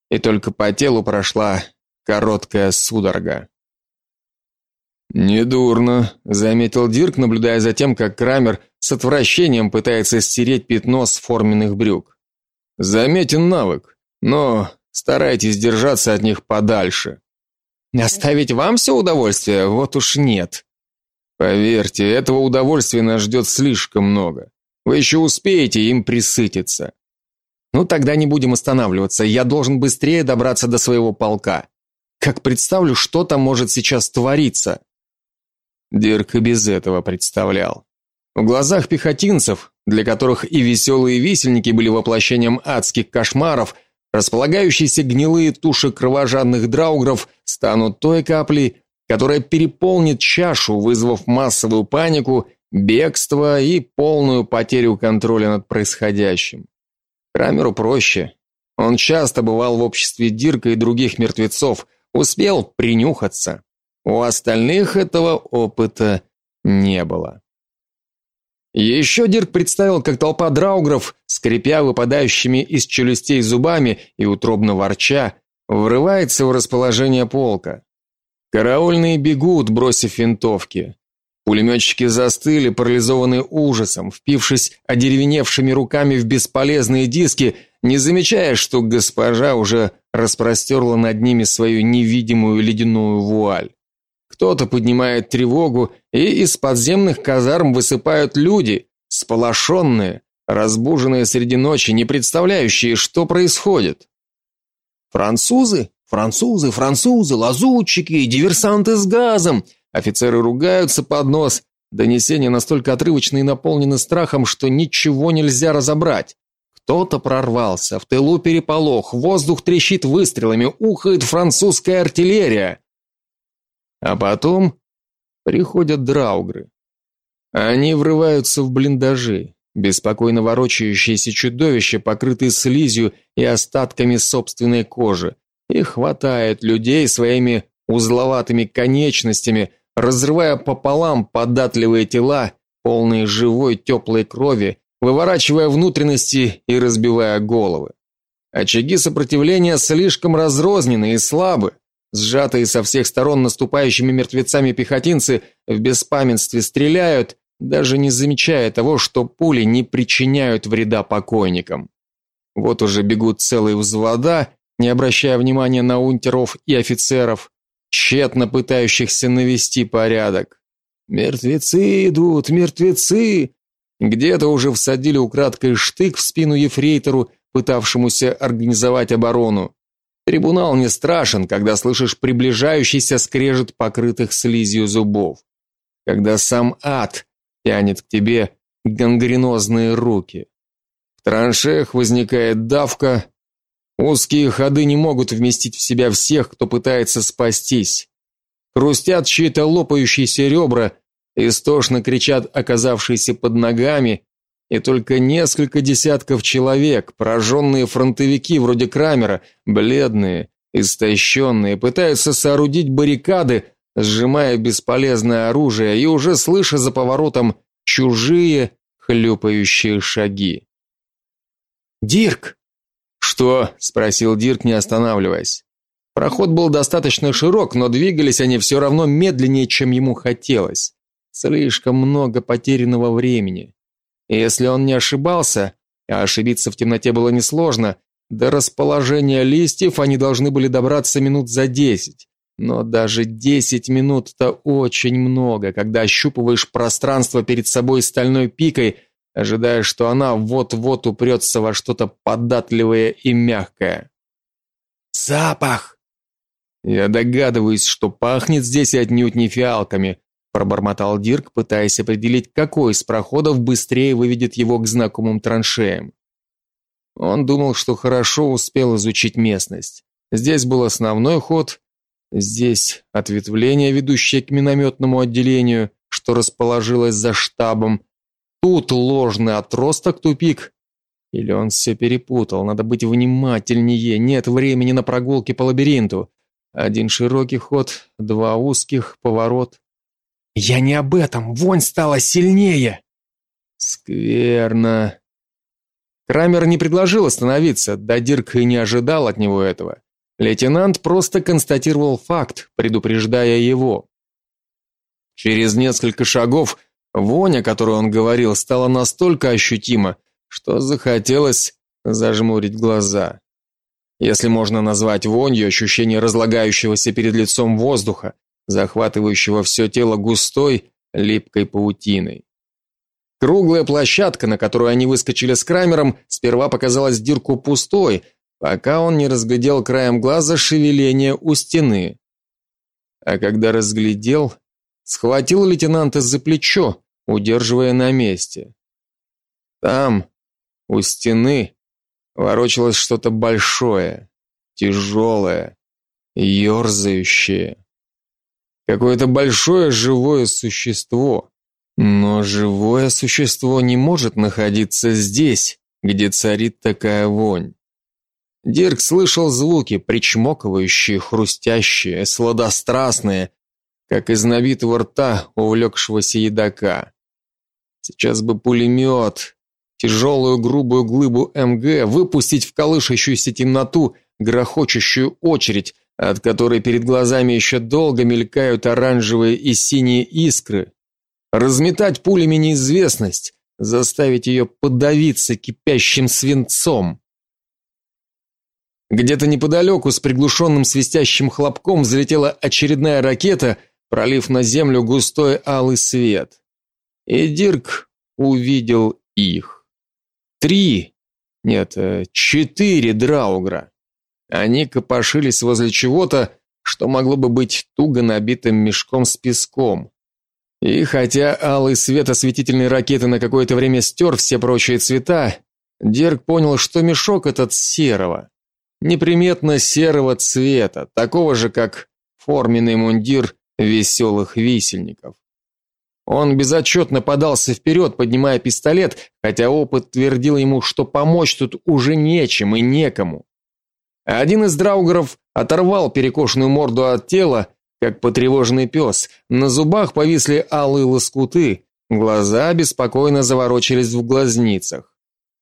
и только по телу прошла короткая судорога. Недурно, заметил Дирк, наблюдая за тем, как Крамер с отвращением пытается стереть пятно с форменных брюк. Заметен навык, но старайтесь держаться от них подальше. Оставить вам все удовольствие, вот уж нет. Поверьте, этого удовольствия нас ждет слишком много. Вы еще успеете им присытиться. Ну тогда не будем останавливаться. Я должен быстрее добраться до своего полка. Как представлю, что там может сейчас твориться. Дирк и без этого представлял. В глазах пехотинцев, для которых и веселые висельники были воплощением адских кошмаров, располагающиеся гнилые туши кровожадных драугров станут той каплей, которая переполнит чашу, вызвав массовую панику, бегство и полную потерю контроля над происходящим. Крамеру проще. Он часто бывал в обществе Дирка и других мертвецов, успел принюхаться. У остальных этого опыта не было. Еще Дирк представил, как толпа драугров, скрипя выпадающими из челюстей зубами и утробно ворча, врывается в расположение полка. Караульные бегут, бросив винтовки. Пулеметчики застыли, парализованные ужасом, впившись одеревеневшими руками в бесполезные диски, не замечая, что госпожа уже распростерла над ними свою невидимую ледяную вуаль. Кто-то поднимает тревогу, и из подземных казарм высыпают люди, сполошенные, разбуженные среди ночи, не представляющие, что происходит. Французы, французы, французы, лазутчики, диверсанты с газом. Офицеры ругаются под нос. Донесения настолько отрывочны и наполнены страхом, что ничего нельзя разобрать. Кто-то прорвался, в тылу переполох, воздух трещит выстрелами, ухает французская артиллерия. А потом приходят драугры. Они врываются в блиндажи, беспокойно ворочающиеся чудовища, покрытые слизью и остатками собственной кожи, и хватает людей своими узловатыми конечностями, разрывая пополам податливые тела, полные живой теплой крови, выворачивая внутренности и разбивая головы. Очаги сопротивления слишком разрознены и слабы. Сжатые со всех сторон наступающими мертвецами пехотинцы в беспамятстве стреляют, даже не замечая того, что пули не причиняют вреда покойникам. Вот уже бегут целые взвода, не обращая внимания на унтеров и офицеров, тщетно пытающихся навести порядок. Мертвецы идут, мертвецы. Где-то уже всадили украдкой штык в спину ефрейтору, пытавшемуся организовать оборону. Трибунал не страшен, когда слышишь приближающийся скрежет покрытых слизью зубов. Когда сам ад тянет к тебе гангренозные руки. В траншеях возникает давка, узкие ходы не могут вместить в себя всех, кто пытается спастись. Хрустят чьи-то лопающиеся ребра, истошно кричат оказавшиеся под ногами, и только несколько десятков человек, пораженные фронтовики вроде Крамера, бледные, истощенные, пытаются соорудить баррикады, сжимая бесполезное оружие и уже слыша за поворотом чужие хлюпающие шаги. Дирк. Что? спросил Дирк, не останавливаясь. Проход был достаточно широк, но двигались они все равно медленнее, чем ему хотелось. Слишком много потерянного времени. И если он не ошибался, а ошибиться в темноте было несложно, до расположения листьев они должны были добраться минут за десять. Но даже десять минут это очень много, когда ощупываешь пространство перед собой стальной пикой, ожидая, что она вот-вот упрется во что-то податливое и мягкое. Запах. Я догадываюсь, что пахнет здесь отнюдь не фиалками, пробормотал Дирк, пытаясь определить, какой из проходов быстрее выведет его к знакомым траншеям. Он думал, что хорошо успел изучить местность. Здесь был основной ход, Здесь ответвление, ведущее к минометному отделению, что расположилось за штабом. Тут ложный отросток тупик. Или он все перепутал? Надо быть внимательнее. Нет времени на прогулки по лабиринту. Один широкий ход, два узких, поворот. Я не об этом. Вонь стала сильнее. Скверно. Крамер не предложил остановиться, да Дирк и не ожидал от него этого. Лейтенант просто констатировал факт, предупреждая его. Через несколько шагов вонь, о которой он говорил, стала настолько ощутима, что захотелось зажмурить глаза. Если можно назвать вонью ощущение разлагающегося перед лицом воздуха, захватывающего все тело густой, липкой паутиной. Круглая площадка, на которую они выскочили с Крамером, сперва показалась Дирку пустой, пока он не разглядел краем глаза шевеление у стены. А когда разглядел, схватил лейтенанта за плечо, удерживая на месте. Там, у стены, ворочалось что-то большое, тяжелое, ерзающее. Какое-то большое живое существо. Но живое существо не может находиться здесь, где царит такая вонь. Дирк слышал звуки, причмокивающие, хрустящие, сладострастные, как из набитого рта увлекшегося едока. Сейчас бы пулемет, тяжелую грубую глыбу МГ выпустить в колышащуюся темноту грохочущую очередь, от которой перед глазами еще долго мелькают оранжевые и синие искры. разметать пулями неизвестность, заставить ее подавиться кипящим свинцом. Где-то неподалеку с приглушенным свистящим хлопком взлетела очередная ракета, пролив на землю густой алый свет. И Дирк увидел их. Три, нет, э, четыре драугра. Они копошились возле чего-то, что могло бы быть туго набитым мешком с песком. И хотя алый свет осветительной ракеты на какое-то время стер все прочие цвета, Дирк понял, что мешок этот серого, неприметно серого цвета, такого же, как форменный мундир веселых висельников. Он безотчетно подался вперед, поднимая пистолет, хотя опыт твердил ему, что помочь тут уже нечем и некому. Один из драугеров оторвал перекошенную морду от тела как потревоженный пес. На зубах повисли алые лоскуты, глаза беспокойно заворочились в глазницах.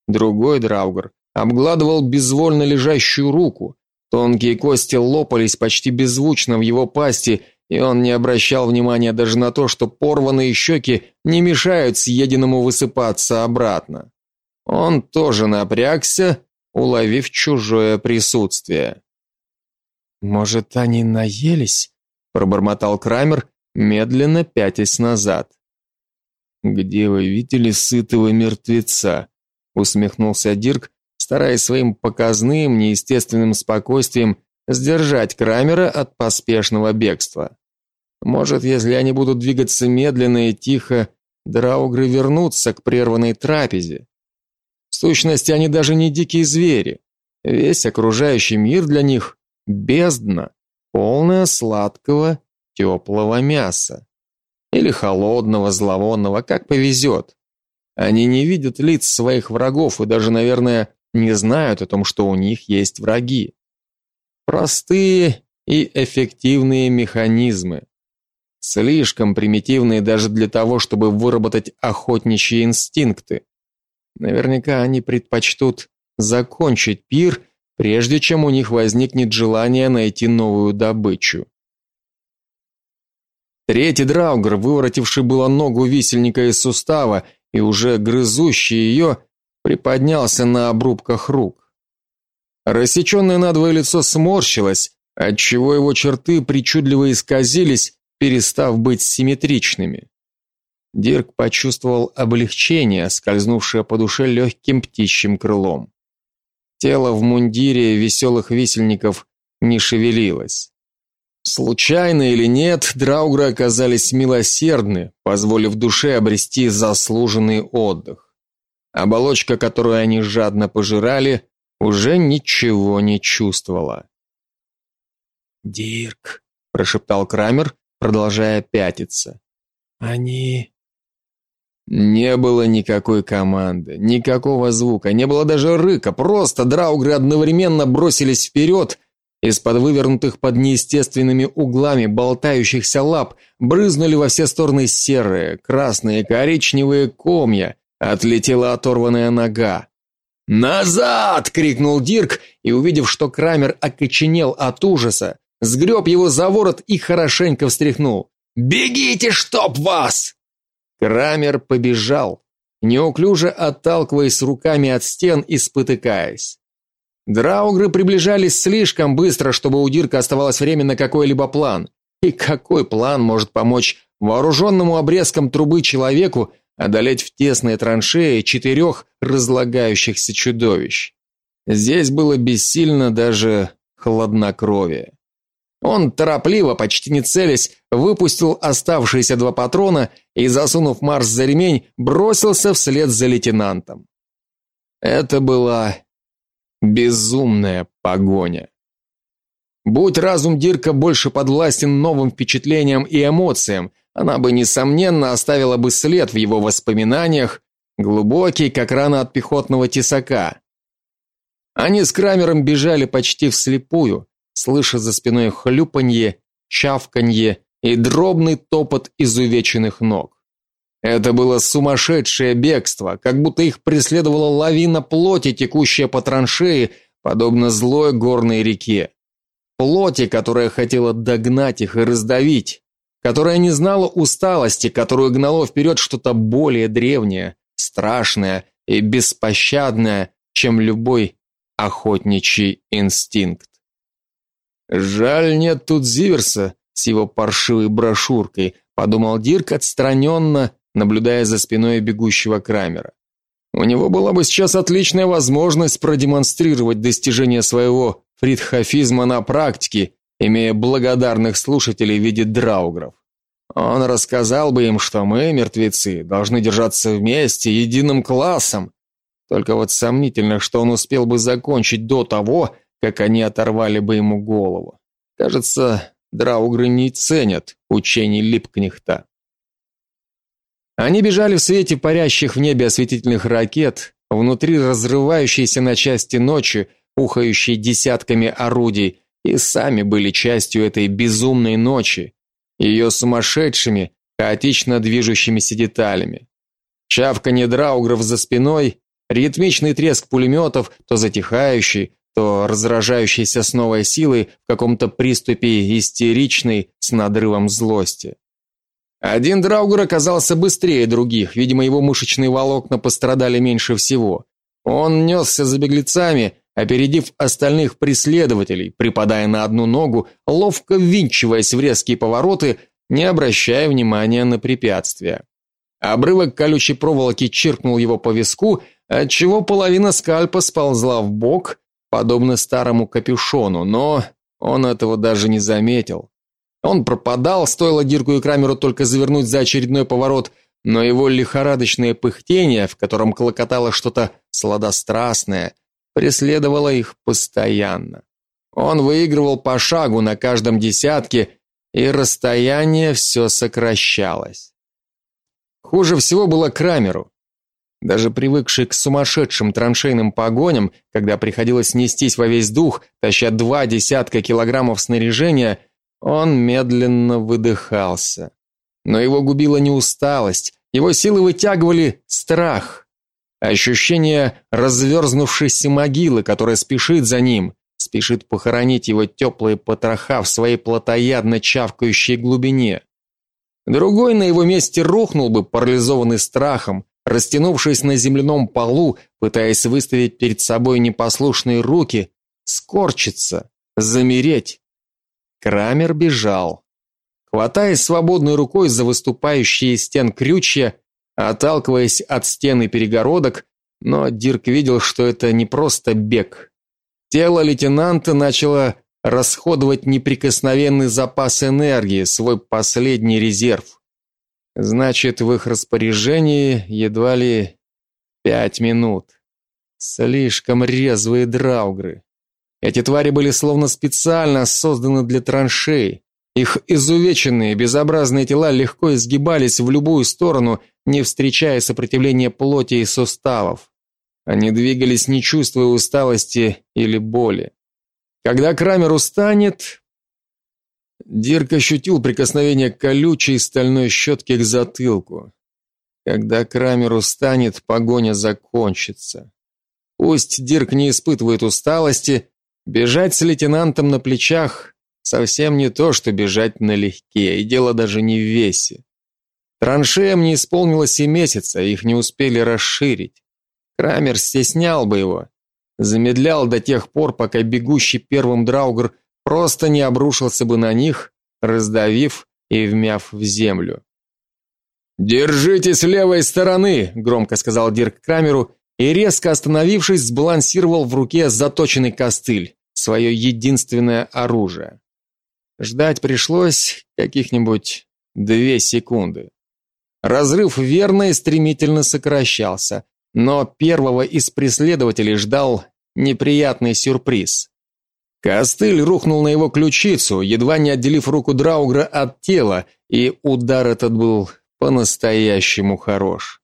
Другой драугер обгладывал безвольно лежащую руку. Тонкие кости лопались почти беззвучно в его пасти, и он не обращал внимания даже на то, что порванные щеки не мешают съеденному высыпаться обратно. Он тоже напрягся, уловив чужое присутствие. Может, они наелись? пробормотал Крамер, медленно пятясь назад. Где вы видели сытого мертвеца? усмехнулся Дирк, стараясь своим показным, неестественным спокойствием сдержать Крамера от поспешного бегства. Может, если они будут двигаться медленно и тихо, драугры вернутся к прерванной трапезе. Сущности, они даже не дикие звери. Весь окружающий мир для них бездна, полная сладкого, теплого мяса. Или холодного, зловонного, как повезет. Они не видят лиц своих врагов и даже, наверное, не знают о том, что у них есть враги. Простые и эффективные механизмы. Слишком примитивные даже для того, чтобы выработать охотничьи инстинкты. Наверняка они предпочтут закончить пир прежде чем у них возникнет желание найти новую добычу. Третий драугр, выворотивший было ногу висельника из сустава и уже грызущий ее, приподнялся на обрубках рук. Рассеченное надвое лицо сморщилось, отчего его черты причудливо исказились, перестав быть симметричными. Дирк почувствовал облегчение, скользнувшее по душе легким птичьим крылом. Тело в мундире веселых висельников не шевелилось. Случайно или нет, драугры оказались милосердны, позволив душе обрести заслуженный отдых. Оболочка, которую они жадно пожирали, уже ничего не чувствовала. "Дирк", прошептал Крамер, продолжая пятиться. "Они не было никакой команды, никакого звука, не было даже рыка, просто драугры одновременно бросились вперед. Из-под вывернутых под неестественными углами болтающихся лап брызнули во все стороны серые, красные, коричневые комья, отлетела оторванная нога. «Назад!» — крикнул Дирк, и, увидев, что Крамер окоченел от ужаса, сгреб его за ворот и хорошенько встряхнул. «Бегите, чтоб вас!» Крамер побежал, неуклюже отталкиваясь руками от стен и спотыкаясь. Драугры приближались слишком быстро, чтобы у Дирка оставалось время на какой-либо план. И какой план может помочь вооруженному обрезком трубы человеку одолеть в тесные траншеи четырех разлагающихся чудовищ? Здесь было бессильно даже хладнокровие. Он торопливо, почти не целясь, выпустил оставшиеся два патрона и, засунув Марс за ремень, бросился вслед за лейтенантом. Это была безумная погоня. Будь разум Дирка больше подвластен новым впечатлениям и эмоциям, она бы несомненно оставила бы след в его воспоминаниях, глубокий, как рана от пехотного тесака. Они с Крамером бежали почти вслепую, слыша за спиной хлюпанье, чавканье и дробный топот изувеченных ног. Это было сумасшедшее бегство, как будто их преследовала лавина плоти, текущая по траншеи, подобно злой горной реке. Плоти, которая хотела догнать их и раздавить. которая не знала усталости, которую гнало вперед что-то более древнее, страшное и беспощадное, чем любой охотничий инстинкт. Жаль, нет тут Зиверса с его паршивой брошюркой, подумал Дирк отстраненно, наблюдая за спиной бегущего Крамера. У него была бы сейчас отличная возможность продемонстрировать достижения своего фридхофизма на практике, имея благодарных слушателей в виде драугров. Он рассказал бы им, что мы, мертвецы, должны держаться вместе, единым классом. Только вот сомнительно, что он успел бы закончить до того, как они оторвали бы ему голову. Кажется, драугры не ценят учений Липкнехта. Они бежали в свете парящих в небе осветительных ракет, внутри разрывающейся на части ночи, ухающей десятками орудий, и сами были частью этой безумной ночи, ее сумасшедшими, хаотично движущимися деталями. Чавканье драугров за спиной, ритмичный треск пулеметов, то затихающий, то разражающийся с новой силой в каком-то приступе истеричной с надрывом злости. Один драугер оказался быстрее других, видимо, его мышечные волокна пострадали меньше всего. Он несся за беглецами, опередив остальных преследователей, припадая на одну ногу, ловко ввинчиваясь в резкие повороты, не обращая внимания на препятствия. Обрывок колючей проволоки чиркнул его по виску, отчего половина скальпа сползла в бок, подобно старому капюшону, но он этого даже не заметил. Он пропадал, стоило Дирку и Крамеру только завернуть за очередной поворот, но его лихорадочное пыхтение, в котором клокотало что-то сладострастное, преследовало их постоянно. Он выигрывал по шагу на каждом десятке, и расстояние все сокращалось. Хуже всего было Крамеру. Даже привыкший к сумасшедшим траншейным погоням, когда приходилось нестись во весь дух, таща два десятка килограммов снаряжения, он медленно выдыхался. Но его губила не усталость, его силы вытягивали страх. Ощущение разверзнувшейся могилы, которая спешит за ним, спешит похоронить его теплые потроха в своей плотоядно чавкающей глубине. Другой на его месте рухнул бы, парализованный страхом, растянувшись на земляном полу, пытаясь выставить перед собой непослушные руки, скорчиться, замереть, Крамер бежал. Хватаясь свободной рукой за выступающие стен крючья, отталкиваясь от стен и перегородок, но Дирк видел, что это не просто бег. Тело лейтенанта начало расходовать неприкосновенный запас энергии, свой последний резерв. Значит, в их распоряжении едва ли пять минут. Слишком резвые драугры. Эти твари были словно специально созданы для траншей. Их изувеченные, безобразные тела легко изгибались в любую сторону, не встречая сопротивления плоти и суставов. Они двигались не чувствуя усталости или боли. Когда Крамер устанет, Дирк ощутил прикосновение колючей стальной щетки к затылку. Когда Крамер устанет, погоня закончится. Пусть Дирк не испытывает усталости, Бежать с лейтенантом на плечах совсем не то, что бежать налегке, и дело даже не в весе. Траншеям не исполнилось и месяца, их не успели расширить. Крамер стеснял бы его, замедлял до тех пор, пока бегущий первым драугр просто не обрушился бы на них, раздавив и вмяв в землю. «Держитесь левой стороны!» – громко сказал Дирк Крамеру и, резко остановившись, сбалансировал в руке заточенный костыль свое единственное оружие. Ждать пришлось каких-нибудь две секунды. Разрыв верно и стремительно сокращался, но первого из преследователей ждал неприятный сюрприз. Костыль рухнул на его ключицу, едва не отделив руку Драугра от тела, и удар этот был по-настоящему хорош.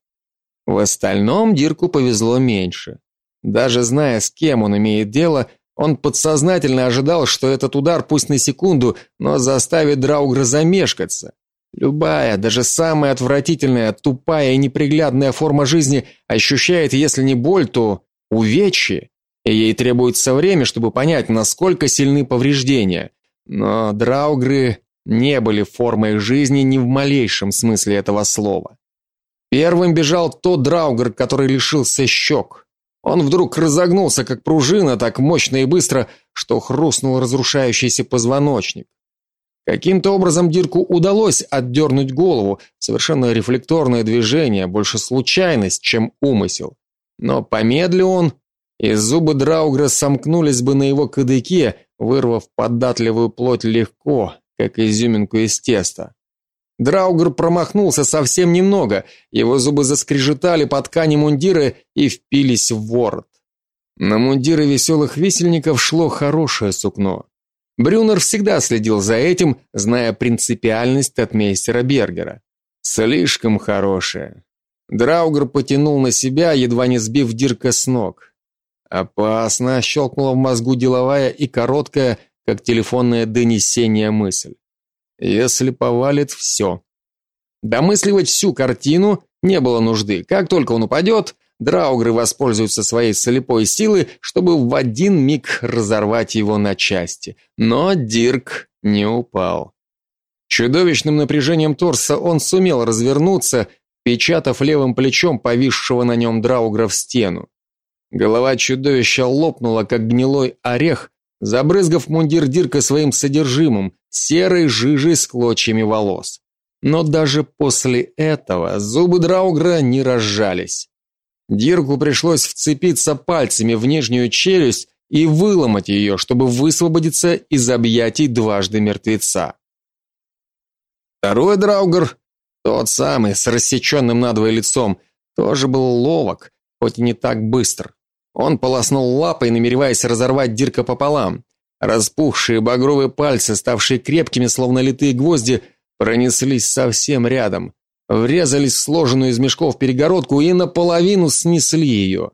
В остальном Дирку повезло меньше. Даже зная, с кем он имеет дело, он подсознательно ожидал, что этот удар пусть на секунду, но заставит Драугра замешкаться. Любая, даже самая отвратительная, тупая и неприглядная форма жизни ощущает, если не боль, то увечье, и ей требуется время, чтобы понять, насколько сильны повреждения. Но Драугры не были формой жизни ни в малейшем смысле этого слова. Первым бежал тот драугер, который лишился щек. Он вдруг разогнулся, как пружина, так мощно и быстро, что хрустнул разрушающийся позвоночник. Каким-то образом Дирку удалось отдернуть голову, совершенно рефлекторное движение, больше случайность, чем умысел. Но помедли он, и зубы Драугра сомкнулись бы на его кадыке, вырвав податливую плоть легко, как изюминку из теста. Драугр промахнулся совсем немного, его зубы заскрежетали по ткани мундира и впились в ворот. На мундиры веселых висельников шло хорошее сукно. Брюнер всегда следил за этим, зная принципиальность от мейстера Бергера. Слишком хорошее. Драугр потянул на себя, едва не сбив Дирка с ног. Опасно, щелкнула в мозгу деловая и короткая, как телефонное донесение мысль. Если повалит все. Домысливать всю картину не было нужды. Как только он упадет, Драугры воспользуются своей слепой силой, чтобы в один миг разорвать его на части. Но Дирк не упал. Чудовищным напряжением торса он сумел развернуться, печатав левым плечом повисшего на нем Драугра в стену. Голова чудовища лопнула, как гнилой орех, забрызгав мундир Дирка своим содержимым, серой жижей с клочьями волос. Но даже после этого зубы Драугра не разжались. Дирку пришлось вцепиться пальцами в нижнюю челюсть и выломать ее, чтобы высвободиться из объятий дважды мертвеца. Второй Драугр, тот самый с рассеченным надвое лицом, тоже был ловок, хоть и не так быстр. Он полоснул лапой, намереваясь разорвать Дирка пополам. Распухшие багровые пальцы, ставшие крепкими, словно литые гвозди, пронеслись совсем рядом врезались в сложенную из мешков перегородку и наполовину снесли ее.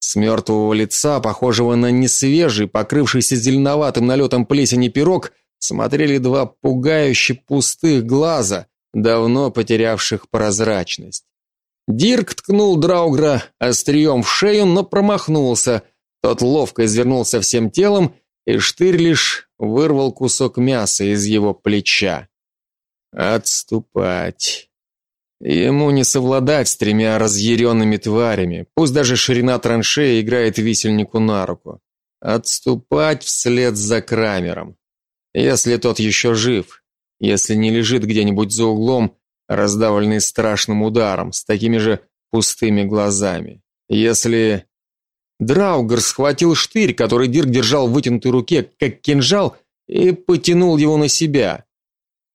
С мертвого лица, похожего на несвежий, покрывшийся зеленоватым налетом плесени пирог, смотрели два пугающе пустых глаза, давно потерявших прозрачность. Дирк ткнул Драугра острием в шею, но промахнулся. Тот ловко извернулся всем телом, и штырь лишь вырвал кусок мяса из его плеча. Отступать. Ему не совладать с тремя разъяренными тварями, пусть даже ширина траншеи играет висельнику на руку. Отступать вслед за Крамером. Если тот еще жив, если не лежит где-нибудь за углом, раздавленный страшным ударом, с такими же пустыми глазами. Если Драугер схватил штырь, который Дирк держал в вытянутой руке, как кинжал, и потянул его на себя.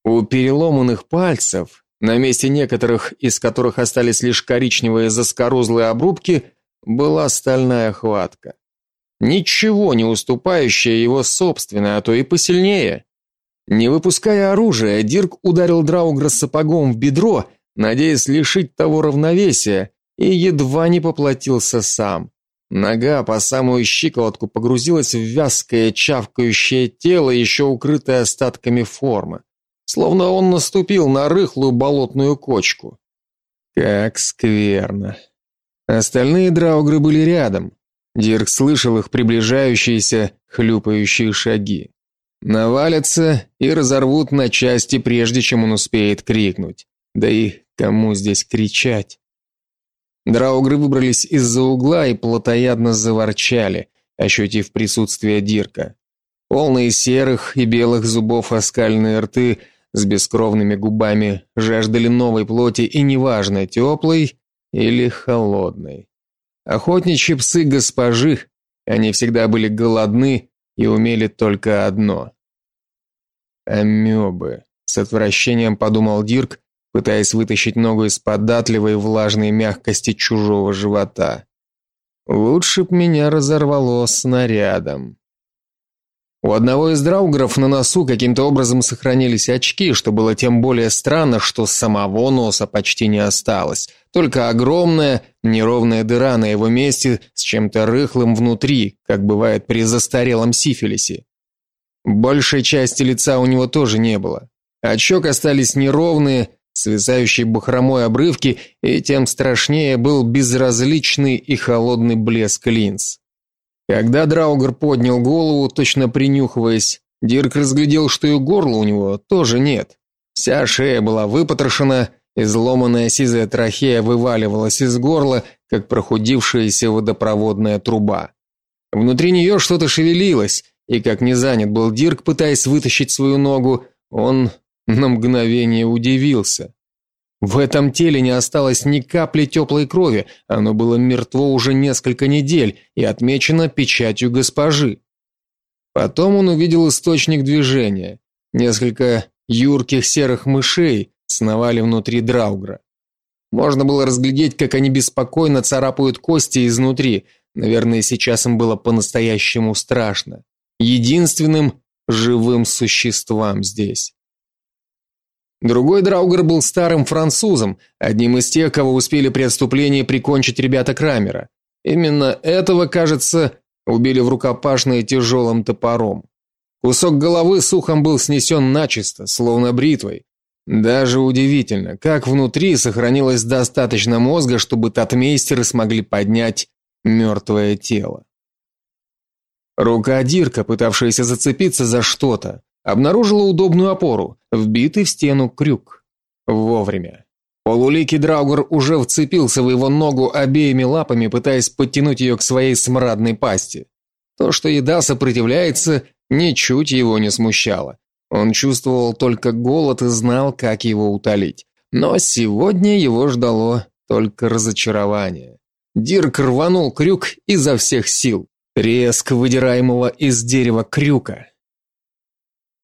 У переломанных пальцев на месте некоторых, из которых остались лишь коричневые заскорузлые обрубки, была стальная хватка. Ничего не уступающая его собственной, а то и посильнее. Не выпуская оружия, Дирк ударил Драугра сапогом в бедро, надеясь лишить того равновесия, и едва не поплатился сам. Нога по самую щиколотку погрузилась в вязкое чавкающее тело, еще укрытое остатками формы словно он наступил на рыхлую болотную кочку. Как скверно. Остальные драугры были рядом. Дирк слышал их приближающиеся хлюпающие шаги. Навалятся и разорвут на части, прежде чем он успеет крикнуть. Да и кому здесь кричать? Драугры выбрались из-за угла и плотоядно заворчали, ощутив присутствие Дирка. Полные серых и белых зубов оскальные рты с бескровными губами жаждали новой плоти, и неважно, теплой или холодной. Охотничьи псы госпожи, они всегда были голодны и умели только одно амебы. С отвращением подумал Дирк, пытаясь вытащить ногу из податливой влажной мягкости чужого живота. Лучше б меня разорвало снарядом. У одного из драугров на носу каким-то образом сохранились очки, что было тем более странно, что самого носа почти не осталось, только огромная неровная дыра на его месте с чем-то рыхлым внутри, как бывает при застарелом сифилисе. Большей части лица у него тоже не было. От щек остались неровные, свисающие бахромой обрывки, и тем страшнее был безразличный и холодный блеск линз. Когда Драугер поднял голову, точно принюхиваясь, Дирк разглядел, что и горла у него тоже нет. Вся шея была выпотрошена, изломанная сизая трахея вываливалась из горла, как прохудившаяся водопроводная труба. Внутри нее что-то шевелилось, и как не занят был Дирк, пытаясь вытащить свою ногу, он на мгновение удивился. В этом теле не осталось ни капли теплой крови, оно было мертво уже несколько недель и отмечено печатью госпожи. Потом он увидел источник движения. Несколько юрких серых мышей сновали внутри Драугра. Можно было разглядеть, как они беспокойно царапают кости изнутри. Наверное, сейчас им было по-настоящему страшно. Единственным живым существам здесь. Другой Драугер был старым французом, одним из тех, кого успели при отступлении прикончить ребята Крамера. Именно этого, кажется, убили в рукопашной тяжелым топором. Кусок головы с ухом был снесен начисто, словно бритвой. Даже удивительно, как внутри сохранилось достаточно мозга, чтобы татмейстеры смогли поднять мертвое тело. Рука Дирка, пытавшаяся зацепиться за что-то, обнаружила удобную опору, вбитый в стену крюк. Вовремя. Полуликий Драугер уже вцепился в его ногу обеими лапами, пытаясь подтянуть ее к своей смрадной пасти. То, что еда сопротивляется, ничуть его не смущало. Он чувствовал только голод и знал, как его утолить. Но сегодня его ждало только разочарование. Дирк рванул крюк изо всех сил. Треск выдираемого из дерева крюка,